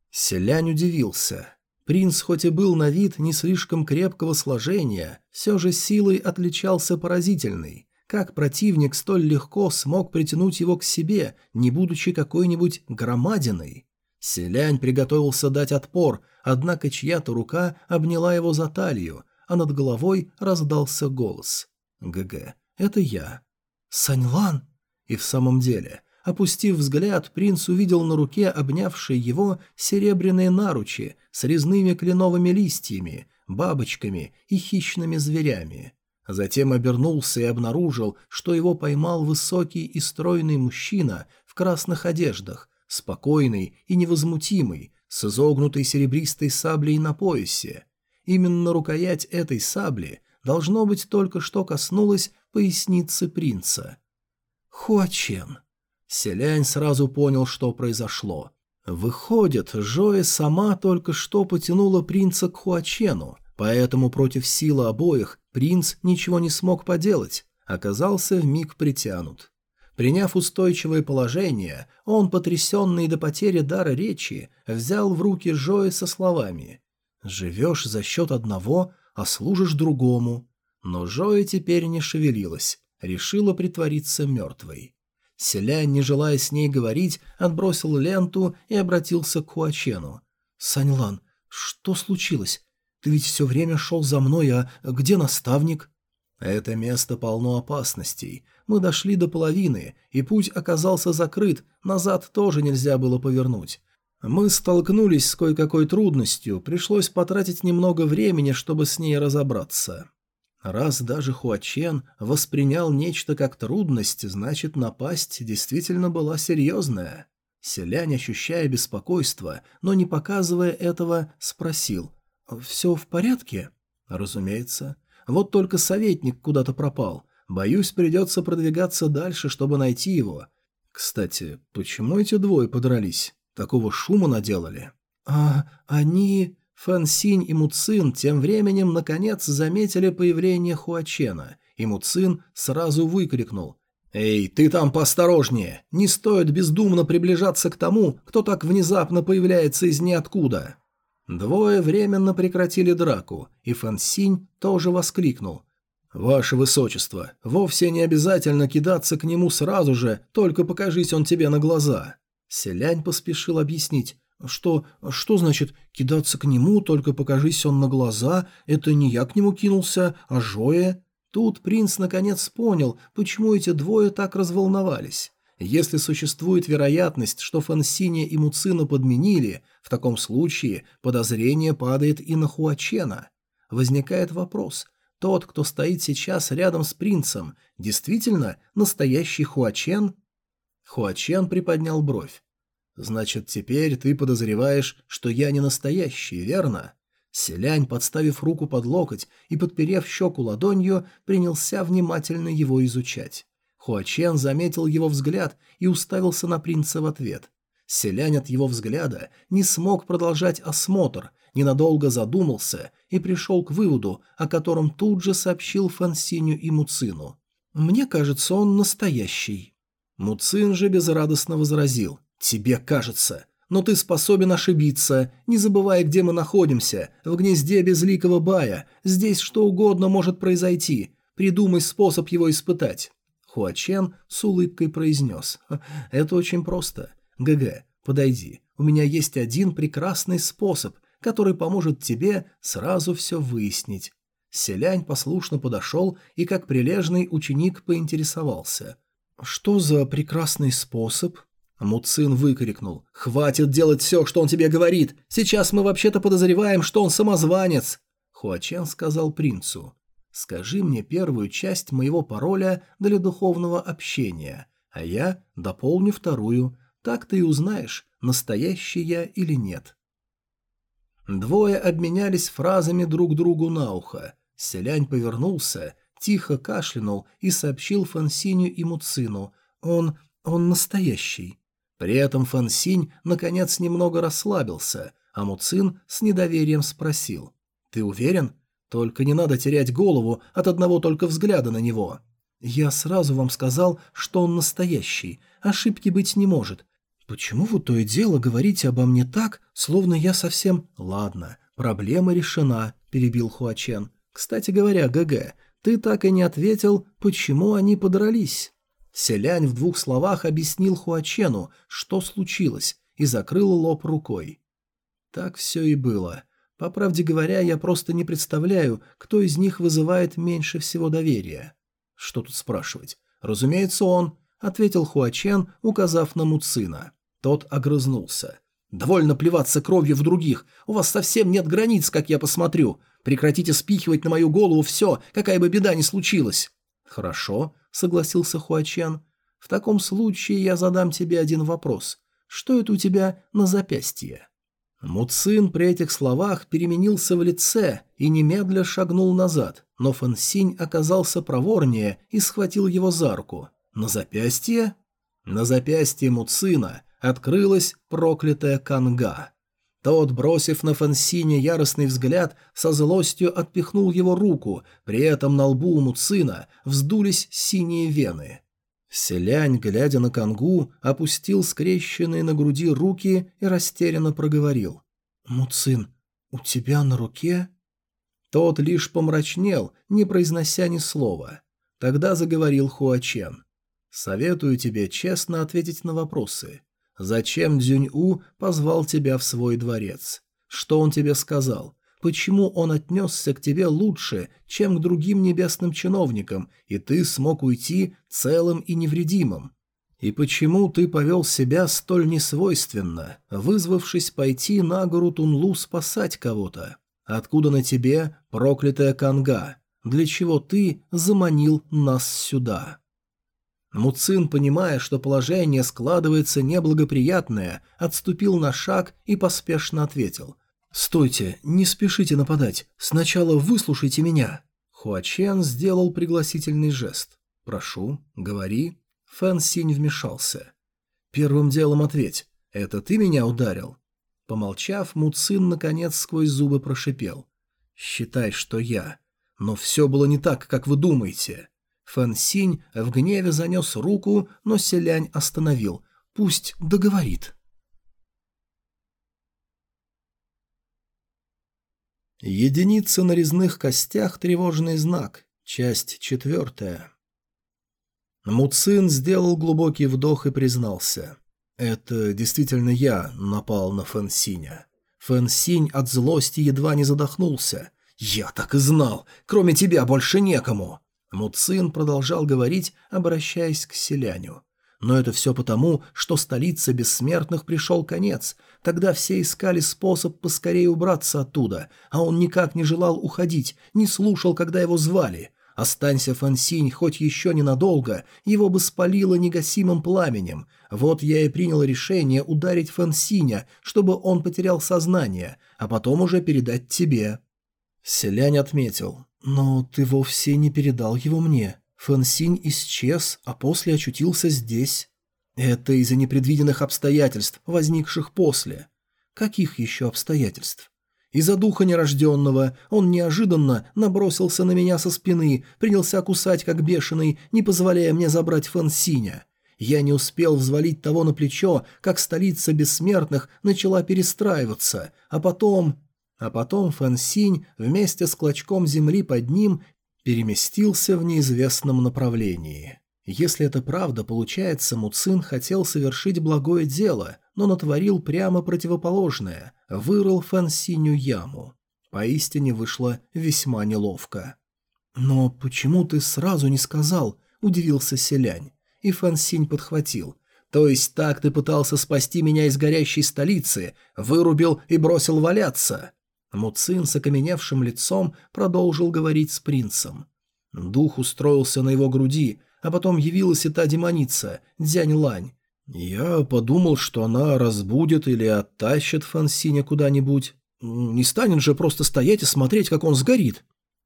Селянь удивился. Принц хоть и был на вид не слишком крепкого сложения, все же силой отличался поразительной. Как противник столь легко смог притянуть его к себе, не будучи какой-нибудь громадиной? Селянь приготовился дать отпор, однако чья-то рука обняла его за талию, а над головой раздался голос. «ГГ, это я». «Саньлан?» И в самом деле, опустив взгляд, принц увидел на руке обнявшие его серебряные наручи с резными кленовыми листьями, бабочками и хищными зверями. Затем обернулся и обнаружил, что его поймал высокий и стройный мужчина в красных одеждах, спокойный и невозмутимый, с изогнутой серебристой саблей на поясе. Именно рукоять этой сабли, должно быть, только что коснулась поясницы принца. Хуачен. Селянь сразу понял, что произошло. Выходит, Жоэ сама только что потянула принца к Хуачену, поэтому против силы обоих Принц ничего не смог поделать, оказался в миг притянут. Приняв устойчивое положение, он, потрясенный до потери дара речи, взял в руки Жои со словами «Живешь за счет одного, а служишь другому». Но Жоя теперь не шевелилась, решила притвориться мертвой. Селянь, не желая с ней говорить, отбросил ленту и обратился к Хуачену. «Саньлан, что случилось? Ты ведь все время шел за мной, а где наставник?» Это место полно опасностей. Мы дошли до половины, и путь оказался закрыт, назад тоже нельзя было повернуть. Мы столкнулись с кое-какой трудностью, пришлось потратить немного времени, чтобы с ней разобраться. Раз даже Хуачен воспринял нечто как трудность, значит напасть действительно была серьезная. Селянь, ощущая беспокойство, но не показывая этого, спросил «Все в порядке?» «Разумеется. Вот только советник куда-то пропал. Боюсь, придется продвигаться дальше, чтобы найти его. Кстати, почему эти двое подрались? Такого шума наделали?» «А они...» Фэн Синь и Муцин тем временем наконец заметили появление Хуачена, и Муцин сразу выкрикнул «Эй, ты там поосторожнее! Не стоит бездумно приближаться к тому, кто так внезапно появляется из ниоткуда!» Двое временно прекратили драку, и Фэн Синь тоже воскликнул «Ваше Высочество, вовсе не обязательно кидаться к нему сразу же, только покажись он тебе на глаза!» Селянь поспешил объяснить что... что значит кидаться к нему, только покажись он на глаза? Это не я к нему кинулся, а Жоя. Тут принц наконец понял, почему эти двое так разволновались. Если существует вероятность, что Фансиня и Муцина подменили, в таком случае подозрение падает и на Хуачена. Возникает вопрос, тот, кто стоит сейчас рядом с принцем, действительно настоящий Хуачен? Хуачен приподнял бровь. «Значит, теперь ты подозреваешь, что я не настоящий, верно?» Селянь, подставив руку под локоть и подперев щеку ладонью, принялся внимательно его изучать. Хуачен заметил его взгляд и уставился на принца в ответ. Селянь от его взгляда не смог продолжать осмотр, ненадолго задумался и пришел к выводу, о котором тут же сообщил Фансиню и Муцину. «Мне кажется, он настоящий». Муцин же безрадостно возразил. «Тебе кажется. Но ты способен ошибиться, не забывая, где мы находимся, в гнезде безликого бая, здесь что угодно может произойти. Придумай способ его испытать». Хуачен с улыбкой произнес. «Это очень просто. ГГ, подойди. У меня есть один прекрасный способ, который поможет тебе сразу все выяснить». Селянь послушно подошел и, как прилежный ученик, поинтересовался. «Что за прекрасный способ?» Муцин выкрикнул. «Хватит делать все, что он тебе говорит! Сейчас мы вообще-то подозреваем, что он самозванец!» Хуачен сказал принцу. «Скажи мне первую часть моего пароля для духовного общения, а я дополню вторую. Так ты и узнаешь, настоящий я или нет». Двое обменялись фразами друг другу на ухо. Селянь повернулся, тихо кашлянул и сообщил Фансиню и Муцину. «Он... он настоящий». При этом Фан Синь наконец немного расслабился, а Муцин с недоверием спросил. «Ты уверен? Только не надо терять голову от одного только взгляда на него». «Я сразу вам сказал, что он настоящий. Ошибки быть не может. Почему вы то и дело говорите обо мне так, словно я совсем...» «Ладно, проблема решена», – перебил Хуачен. «Кстати говоря, ГГ, ты так и не ответил, почему они подрались». Селянь в двух словах объяснил Хуачену, что случилось, и закрыл лоб рукой. Так все и было. По правде говоря, я просто не представляю, кто из них вызывает меньше всего доверия. Что тут спрашивать? Разумеется, он, ответил Хуачен, указав на Муцина. Тот огрызнулся. «Довольно плеваться кровью в других. У вас совсем нет границ, как я посмотрю. Прекратите спихивать на мою голову все, какая бы беда ни случилась». «Хорошо», — согласился Хуачен. «В таком случае я задам тебе один вопрос. Что это у тебя на запястье?» Муцин при этих словах переменился в лице и немедля шагнул назад, но Фансинь оказался проворнее и схватил его за руку. «На запястье?» На запястье Муцина открылась проклятая канга. Тот, бросив на Фансине яростный взгляд, со злостью отпихнул его руку, при этом на лбу у Муцина вздулись синие вены. Селянь, глядя на Кангу, опустил скрещенные на груди руки и растерянно проговорил. «Муцин, у тебя на руке?» Тот лишь помрачнел, не произнося ни слова. Тогда заговорил Хуачен. «Советую тебе честно ответить на вопросы. Зачем Дзюнь-У позвал тебя в свой дворец? Что он тебе сказал? Почему он отнесся к тебе лучше, чем к другим небесным чиновникам, и ты смог уйти целым и невредимым? И почему ты повел себя столь несвойственно, вызвавшись пойти на гору Тунлу спасать кого-то? Откуда на тебе проклятая канга? Для чего ты заманил нас сюда?» Муцин, понимая, что положение складывается неблагоприятное, отступил на шаг и поспешно ответил. «Стойте, не спешите нападать, сначала выслушайте меня». Хуачен сделал пригласительный жест. «Прошу, говори». Фэн Синь вмешался. «Первым делом ответь, это ты меня ударил?» Помолчав, Муцин наконец сквозь зубы прошипел. «Считай, что я. Но все было не так, как вы думаете». Фэн Синь в гневе занес руку, но селянь остановил. «Пусть договорит». Единица на резных костях – тревожный знак. Часть четвертая. Муцин сделал глубокий вдох и признался. «Это действительно я напал на Фэнсиня». Фэнсинь от злости едва не задохнулся. «Я так и знал! Кроме тебя больше некому!» Муцин продолжал говорить, обращаясь к селяню. Но это все потому, что столице бессмертных пришел конец. Тогда все искали способ поскорее убраться оттуда, а он никак не желал уходить, не слушал, когда его звали. Останься Фансинь хоть еще ненадолго, его бы спалило негасимым пламенем. Вот я и принял решение ударить Фансиня, чтобы он потерял сознание, а потом уже передать тебе». Селянь отметил. «Но ты вовсе не передал его мне. Фансинь исчез, а после очутился здесь. Это из-за непредвиденных обстоятельств, возникших после. Каких еще обстоятельств? Из-за духа нерожденного он неожиданно набросился на меня со спины, принялся кусать как бешеный, не позволяя мне забрать Фансиня. Я не успел взвалить того на плечо, как столица бессмертных начала перестраиваться, а потом... А потом Фансинь вместе с клочком земли под ним переместился в неизвестном направлении. Если это правда, получается, Муцин хотел совершить благое дело, но натворил прямо противоположное, вырыл Фансиню яму. Поистине вышло весьма неловко. «Но почему ты сразу не сказал?» – удивился Селянь. И Фансинь подхватил. «То есть так ты пытался спасти меня из горящей столицы, вырубил и бросил валяться?» Муцин с окаменевшим лицом продолжил говорить с принцем. Дух устроился на его груди, а потом явилась и та демоница, Дзянь Лань. Я подумал, что она разбудит или оттащит Фансиня куда-нибудь. Не станет же просто стоять и смотреть, как он сгорит.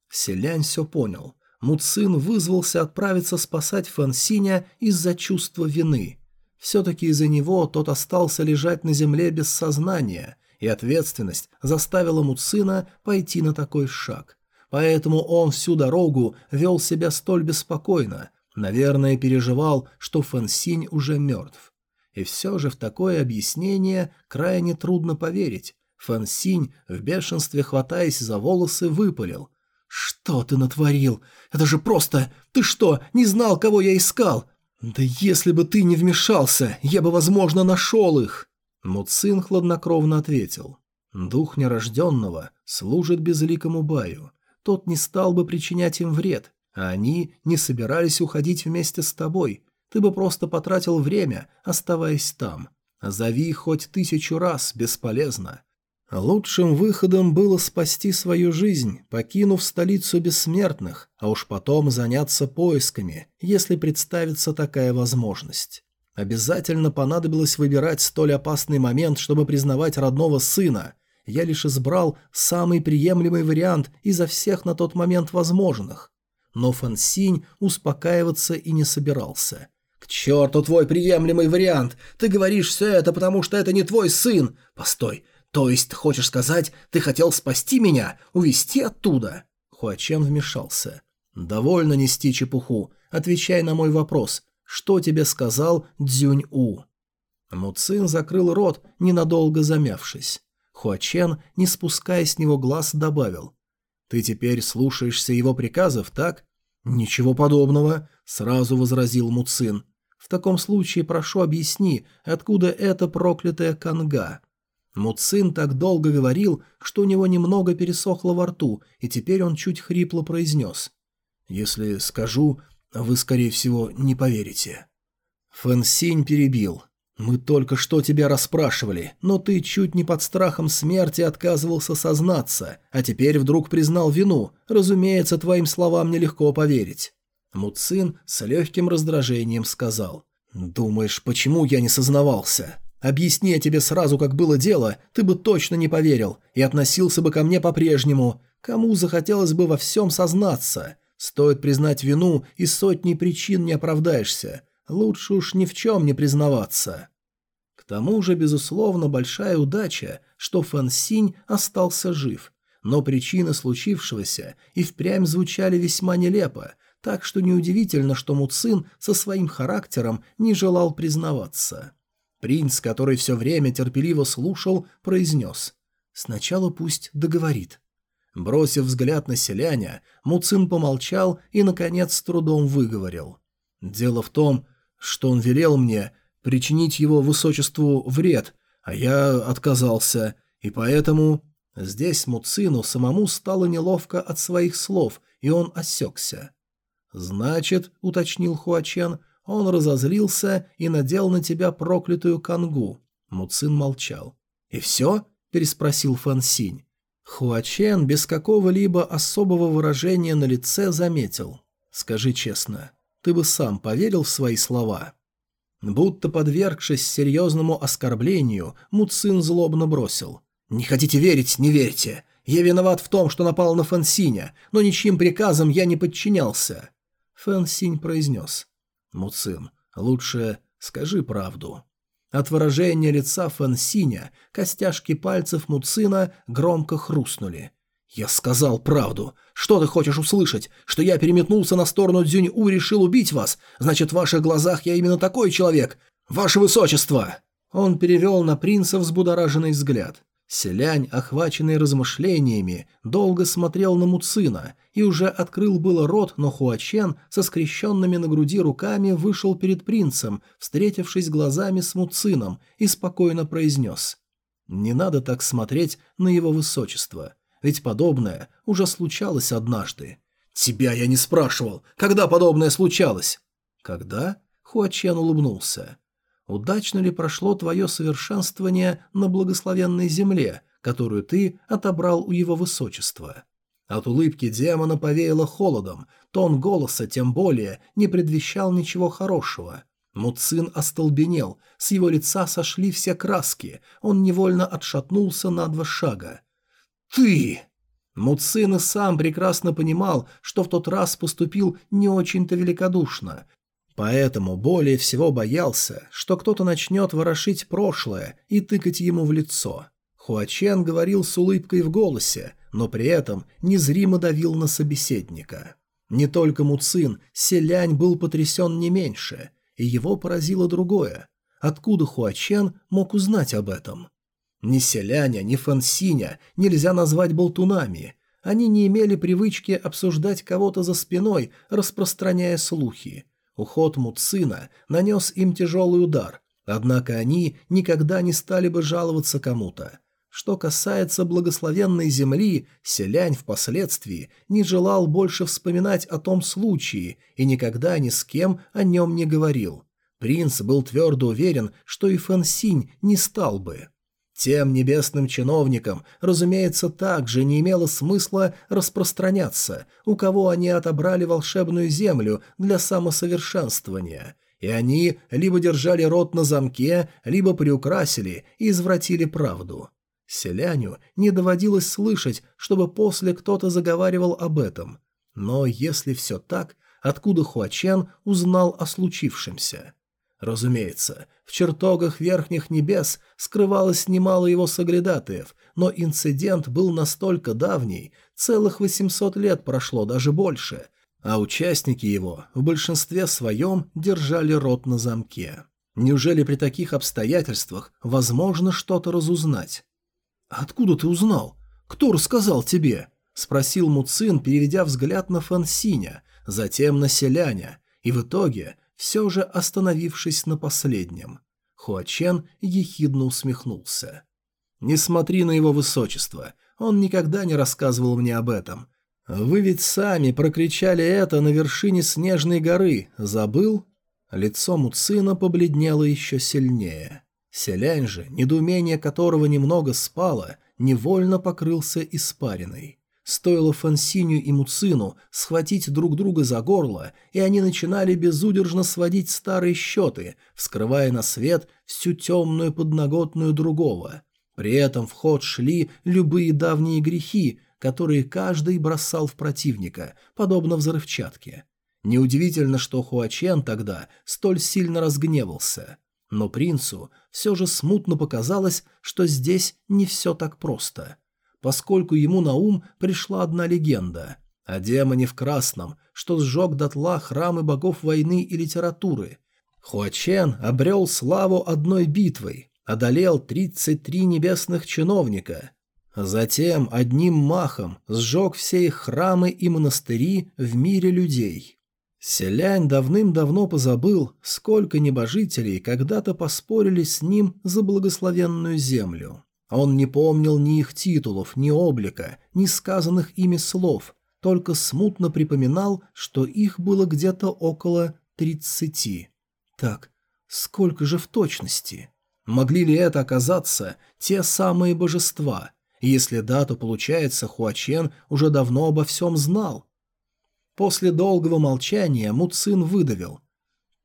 Селянь все понял. Муцин вызвался отправиться спасать Фансиня из-за чувства вины. Все-таки из-за него тот остался лежать на земле без сознания, и ответственность заставила Муцина пойти на такой шаг. Поэтому он всю дорогу вел себя столь беспокойно, Наверное, переживал, что Фансинь уже мертв. И все же в такое объяснение крайне трудно поверить. Фансинь, в бешенстве хватаясь за волосы, выпалил. «Что ты натворил? Это же просто... Ты что, не знал, кого я искал? Да если бы ты не вмешался, я бы, возможно, нашел их!» Муцин хладнокровно ответил. «Дух нерожденного служит безликому Баю. Тот не стал бы причинять им вред, а они не собирались уходить вместе с тобой. Ты бы просто потратил время, оставаясь там. Зови хоть тысячу раз, бесполезно. Лучшим выходом было спасти свою жизнь, покинув столицу бессмертных, а уж потом заняться поисками, если представится такая возможность. Обязательно понадобилось выбирать столь опасный момент, чтобы признавать родного сына. Я лишь избрал самый приемлемый вариант изо всех на тот момент возможных. Но Фан Синь успокаиваться и не собирался. «К черту твой приемлемый вариант! Ты говоришь все это, потому что это не твой сын! Постой, то есть, хочешь сказать, ты хотел спасти меня, увести оттуда?» Хуачен вмешался. «Довольно нести чепуху. Отвечай на мой вопрос. Что тебе сказал Дзюнь-У?» Муцин закрыл рот, ненадолго замявшись. Хуачен, не спуская с него глаз, добавил. Ты теперь слушаешься его приказов, так? Ничего подобного, сразу возразил Муцин. В таком случае прошу объясни, откуда эта проклятая канга. Муцин так долго говорил, что у него немного пересохло во рту, и теперь он чуть хрипло произнес. «Если скажу, вы, скорее всего, не поверите». Фэн Синь перебил. «Мы только что тебя расспрашивали, но ты чуть не под страхом смерти отказывался сознаться, а теперь вдруг признал вину. Разумеется, твоим словам нелегко поверить». Муцин с легким раздражением сказал. «Думаешь, почему я не сознавался? Объясни тебе сразу, как было дело, ты бы точно не поверил и относился бы ко мне по-прежнему. Кому захотелось бы во всем сознаться? Стоит признать вину, и сотни причин не оправдаешься. Лучше уж ни в чем не признаваться. К тому же, безусловно, большая удача, что Фан Синь остался жив. Но причины случившегося и впрямь звучали весьма нелепо, так что неудивительно, что Муцин со своим характером не желал признаваться. Принц, который все время терпеливо слушал, произнес «Сначала пусть договорит». Бросив взгляд на селяня, Муцин помолчал и, наконец, с трудом выговорил. «Дело в том, что он велел мне причинить его высочеству вред, а я отказался, и поэтому...» Здесь Муцину самому стало неловко от своих слов, и он осекся. «Значит, — уточнил Хуачен, — он разозлился и надел на тебя проклятую кангу». Муцин молчал. «И все?» — переспросил Фан Синь. Хуачен без какого-либо особого выражения на лице заметил. «Скажи честно, ты бы сам поверил в свои слова?» Будто подвергшись серьезному оскорблению, Муцин злобно бросил. «Не хотите верить, не верьте. Я виноват в том, что напал на Фансиня, но ничьим приказом я не подчинялся». Фансинь произнес. «Муцин, лучше скажи правду». От выражения лица Фансиня костяшки пальцев Муцина громко хрустнули. «Я сказал правду. Что ты хочешь услышать? Что я переметнулся на сторону Дзюнь-У и решил убить вас? Значит, в ваших глазах я именно такой человек? Ваше Высочество!» Он перевел на принца взбудораженный взгляд. Селянь, охваченный размышлениями, долго смотрел на Муцина и уже открыл было рот, но Хуачен со скрещенными на груди руками вышел перед принцем, встретившись глазами с Муцином, и спокойно произнес «Не надо так смотреть на его высочество, ведь подобное уже случалось однажды». «Тебя я не спрашивал, когда подобное случалось?» «Когда?» — Хуачен улыбнулся. Удачно ли прошло твое совершенствование на благословенной земле, которую ты отобрал у его высочества?» От улыбки демона повеяло холодом, тон голоса тем более не предвещал ничего хорошего. Муцин остолбенел, с его лица сошли все краски, он невольно отшатнулся на два шага. «Ты!» Муцин и сам прекрасно понимал, что в тот раз поступил не очень-то великодушно, Поэтому более всего боялся, что кто-то начнет ворошить прошлое и тыкать ему в лицо. Хуачен говорил с улыбкой в голосе, но при этом незримо давил на собеседника. Не только Муцин, Селянь был потрясен не меньше, и его поразило другое. Откуда Хуачен мог узнать об этом? Ни Селяня, ни Фансиня нельзя назвать болтунами. Они не имели привычки обсуждать кого-то за спиной, распространяя слухи. Уход Муцина нанес им тяжелый удар, однако они никогда не стали бы жаловаться кому-то. Что касается благословенной земли, селянь впоследствии не желал больше вспоминать о том случае и никогда ни с кем о нем не говорил. Принц был твердо уверен, что и Фансинь не стал бы. Тем небесным чиновникам, разумеется, также не имело смысла распространяться, у кого они отобрали волшебную землю для самосовершенствования, и они либо держали рот на замке, либо приукрасили и извратили правду. Селяню не доводилось слышать, чтобы после кто-то заговаривал об этом. Но если все так, откуда Хуачен узнал о случившемся? Разумеется, в чертогах верхних небес скрывалось немало его соглядатаев, но инцидент был настолько давний, целых 800 лет прошло, даже больше, а участники его в большинстве своем держали рот на замке. Неужели при таких обстоятельствах возможно что-то разузнать? «Откуда ты узнал? Кто рассказал тебе?» – спросил Муцин, переведя взгляд на Фансиня, затем на Селяня, и в итоге все же остановившись на последнем. Хуачен ехидно усмехнулся. Не смотри на его высочество. Он никогда не рассказывал мне об этом. Вы ведь сами прокричали это на вершине снежной горы. Забыл? Лицо Муцина побледнело еще сильнее. Селянь же, недоумение которого немного спало, невольно покрылся испариной. Стоило Фансиню и Муцину схватить друг друга за горло, и они начинали безудержно сводить старые счеты, вскрывая на свет всю темную подноготную другого. При этом в ход шли любые давние грехи, которые каждый бросал в противника, подобно взрывчатке. Неудивительно, что Хуачен тогда столь сильно разгневался. Но принцу все же смутно показалось, что здесь не все так просто. Поскольку ему на ум пришла одна легенда о демоне в красном, что сжег дотла храмы богов войны и литературы. Хуачен обрел славу одной битвой, одолел 33 небесных чиновника. Затем одним махом сжег все их храмы и монастыри в мире людей. Селянь давным-давно позабыл, сколько небожителей когда-то поспорили с ним за благословенную землю. Он не помнил ни их титулов, ни облика, ни сказанных ими слов, только смутно припоминал, что их было где-то около тридцати. Так, сколько же в точности? Могли ли это оказаться те самые божества? Если да, то получается, Хуачен уже давно обо всем знал. После долгого молчания Муцин выдавил.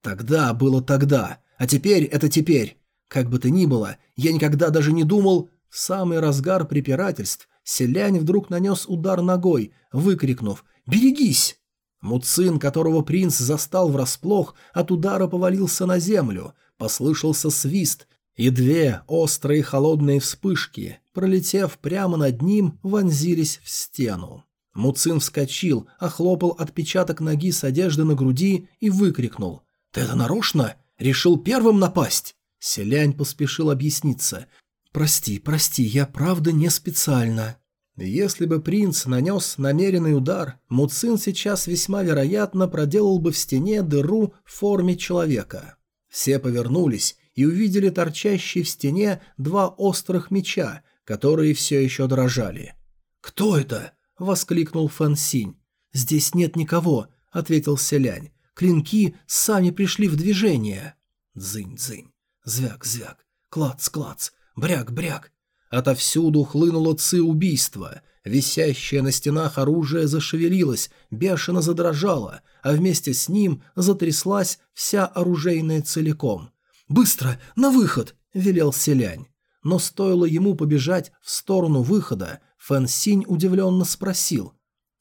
«Тогда было тогда, а теперь это теперь. Как бы то ни было, я никогда даже не думал...» В самый разгар препирательств селянь вдруг нанес удар ногой, выкрикнув «Берегись!». Муцин, которого принц застал врасплох, от удара повалился на землю, послышался свист, и две острые холодные вспышки, пролетев прямо над ним, вонзились в стену. Муцин вскочил, охлопал отпечаток ноги с одежды на груди и выкрикнул. «Ты это нарочно? Решил первым напасть?» Селянь поспешил объясниться. «Прости, прости, я правда не специально». Если бы принц нанес намеренный удар, Муцин сейчас весьма вероятно проделал бы в стене дыру в форме человека. Все повернулись и увидели торчащие в стене два острых меча, которые все еще дрожали. «Кто это?» — воскликнул Фэн Синь. «Здесь нет никого», — ответил Селянь. «Клинки сами пришли в движение». Дзынь-дзынь, звяк-звяк, клац-клац, бряк-бряк. Отовсюду хлынуло ци убийства. Висящее на стенах оружие зашевелилось, бешено задрожало, а вместе с ним затряслась вся оружейная целиком. «Быстро, на выход!» – велел Селянь. Но стоило ему побежать в сторону выхода, Фэн Синь удивленно спросил.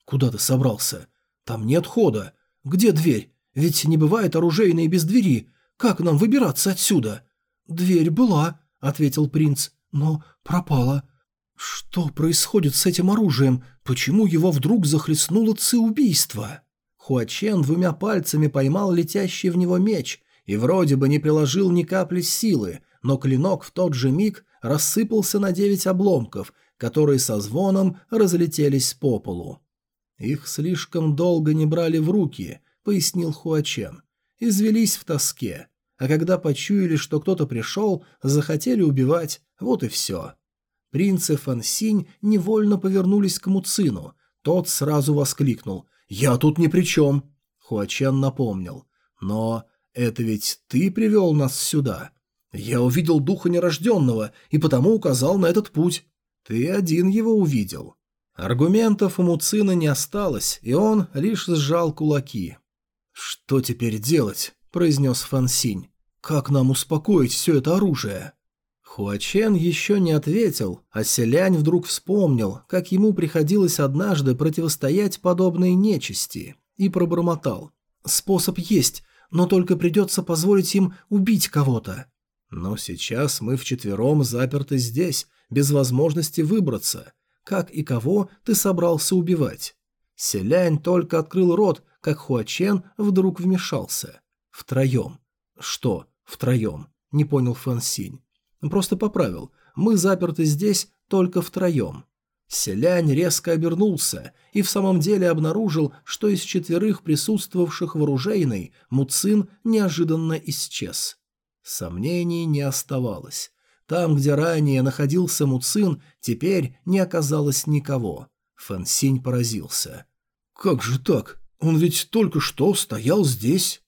«Куда ты собрался? Там нет хода. Где дверь? Ведь не бывает оружейной без двери. Как нам выбираться отсюда?» «Дверь была», — ответил принц, — «но пропала». «Что происходит с этим оружием? Почему его вдруг захлестнуло ци-убийство?» Хуачен двумя пальцами поймал летящий в него меч и вроде бы не приложил ни капли силы, но клинок в тот же миг рассыпался на девять обломков, которые со звоном разлетелись по полу. «Их слишком долго не брали в руки», — пояснил Хуачен. «Извелись в тоске, а когда почуяли, что кто-то пришел, захотели убивать, вот и все». Принц и Фансинь невольно повернулись к Муцину. Тот сразу воскликнул «Я тут ни при чем!» Хуачен напомнил «Но это ведь ты привел нас сюда. Я увидел духа нерожденного и потому указал на этот путь. Ты один его увидел. Аргументов у Муцина не осталось, и он лишь сжал кулаки. «Что теперь делать?» – произнес Фансинь. «Как нам успокоить все это оружие?» Хуачен еще не ответил, а селянь вдруг вспомнил, как ему приходилось однажды противостоять подобной нечисти, и пробормотал. «Способ есть, но только придется позволить им убить кого-то». «Но сейчас мы вчетвером заперты здесь, без возможности выбраться. Как и кого ты собрался убивать? Селянь только открыл рот, как Хуачен вдруг вмешался. Втроем. Что втроем? Не понял Фэн Синь. Просто поправил. Мы заперты здесь только втроем. Селянь резко обернулся и в самом деле обнаружил, что из четверых присутствовавших в оружейной Муцин неожиданно исчез. Сомнений не оставалось. Там, где ранее находился Муцин, теперь не оказалось никого. Фэн Синь поразился. «Как же так? Он ведь только что стоял здесь».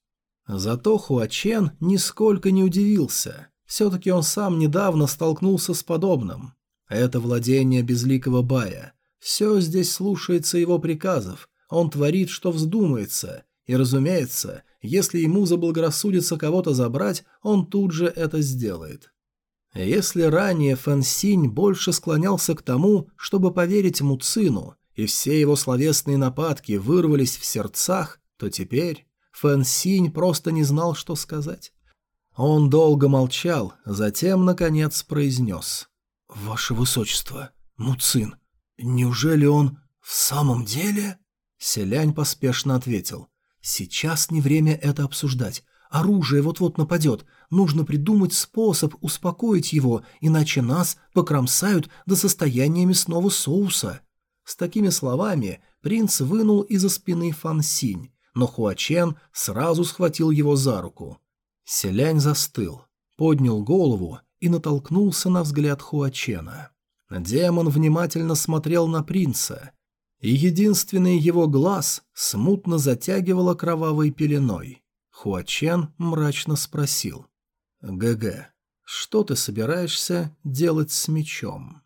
Зато Хуачен нисколько не удивился. Все-таки он сам недавно столкнулся с подобным. Это владение безликого Бая. Все здесь слушается его приказов. Он творит, что вздумается. И, разумеется, если ему заблагорассудится кого-то забрать, он тут же это сделает. Если ранее Фэн Синь больше склонялся к тому, чтобы поверить Муцину, и все его словесные нападки вырвались в сердцах, то теперь Фэн Синь просто не знал, что сказать. Он долго молчал, затем, наконец, произнес. «Ваше Высочество, Муцин, неужели он в самом деле?» Селянь поспешно ответил. «Сейчас не время это обсуждать. Оружие вот-вот нападет. Нужно придумать способ успокоить его, иначе нас покромсают до состояния мясного соуса». С такими словами принц вынул из-за спины Фан Синь, но Хуачен сразу схватил его за руку. Селянь застыл, поднял голову и натолкнулся на взгляд Хуачена. Демон внимательно смотрел на принца, и единственный его глаз смутно затягивало кровавой пеленой. Хуачен мрачно спросил. «ГГ, что ты собираешься делать с мечом?»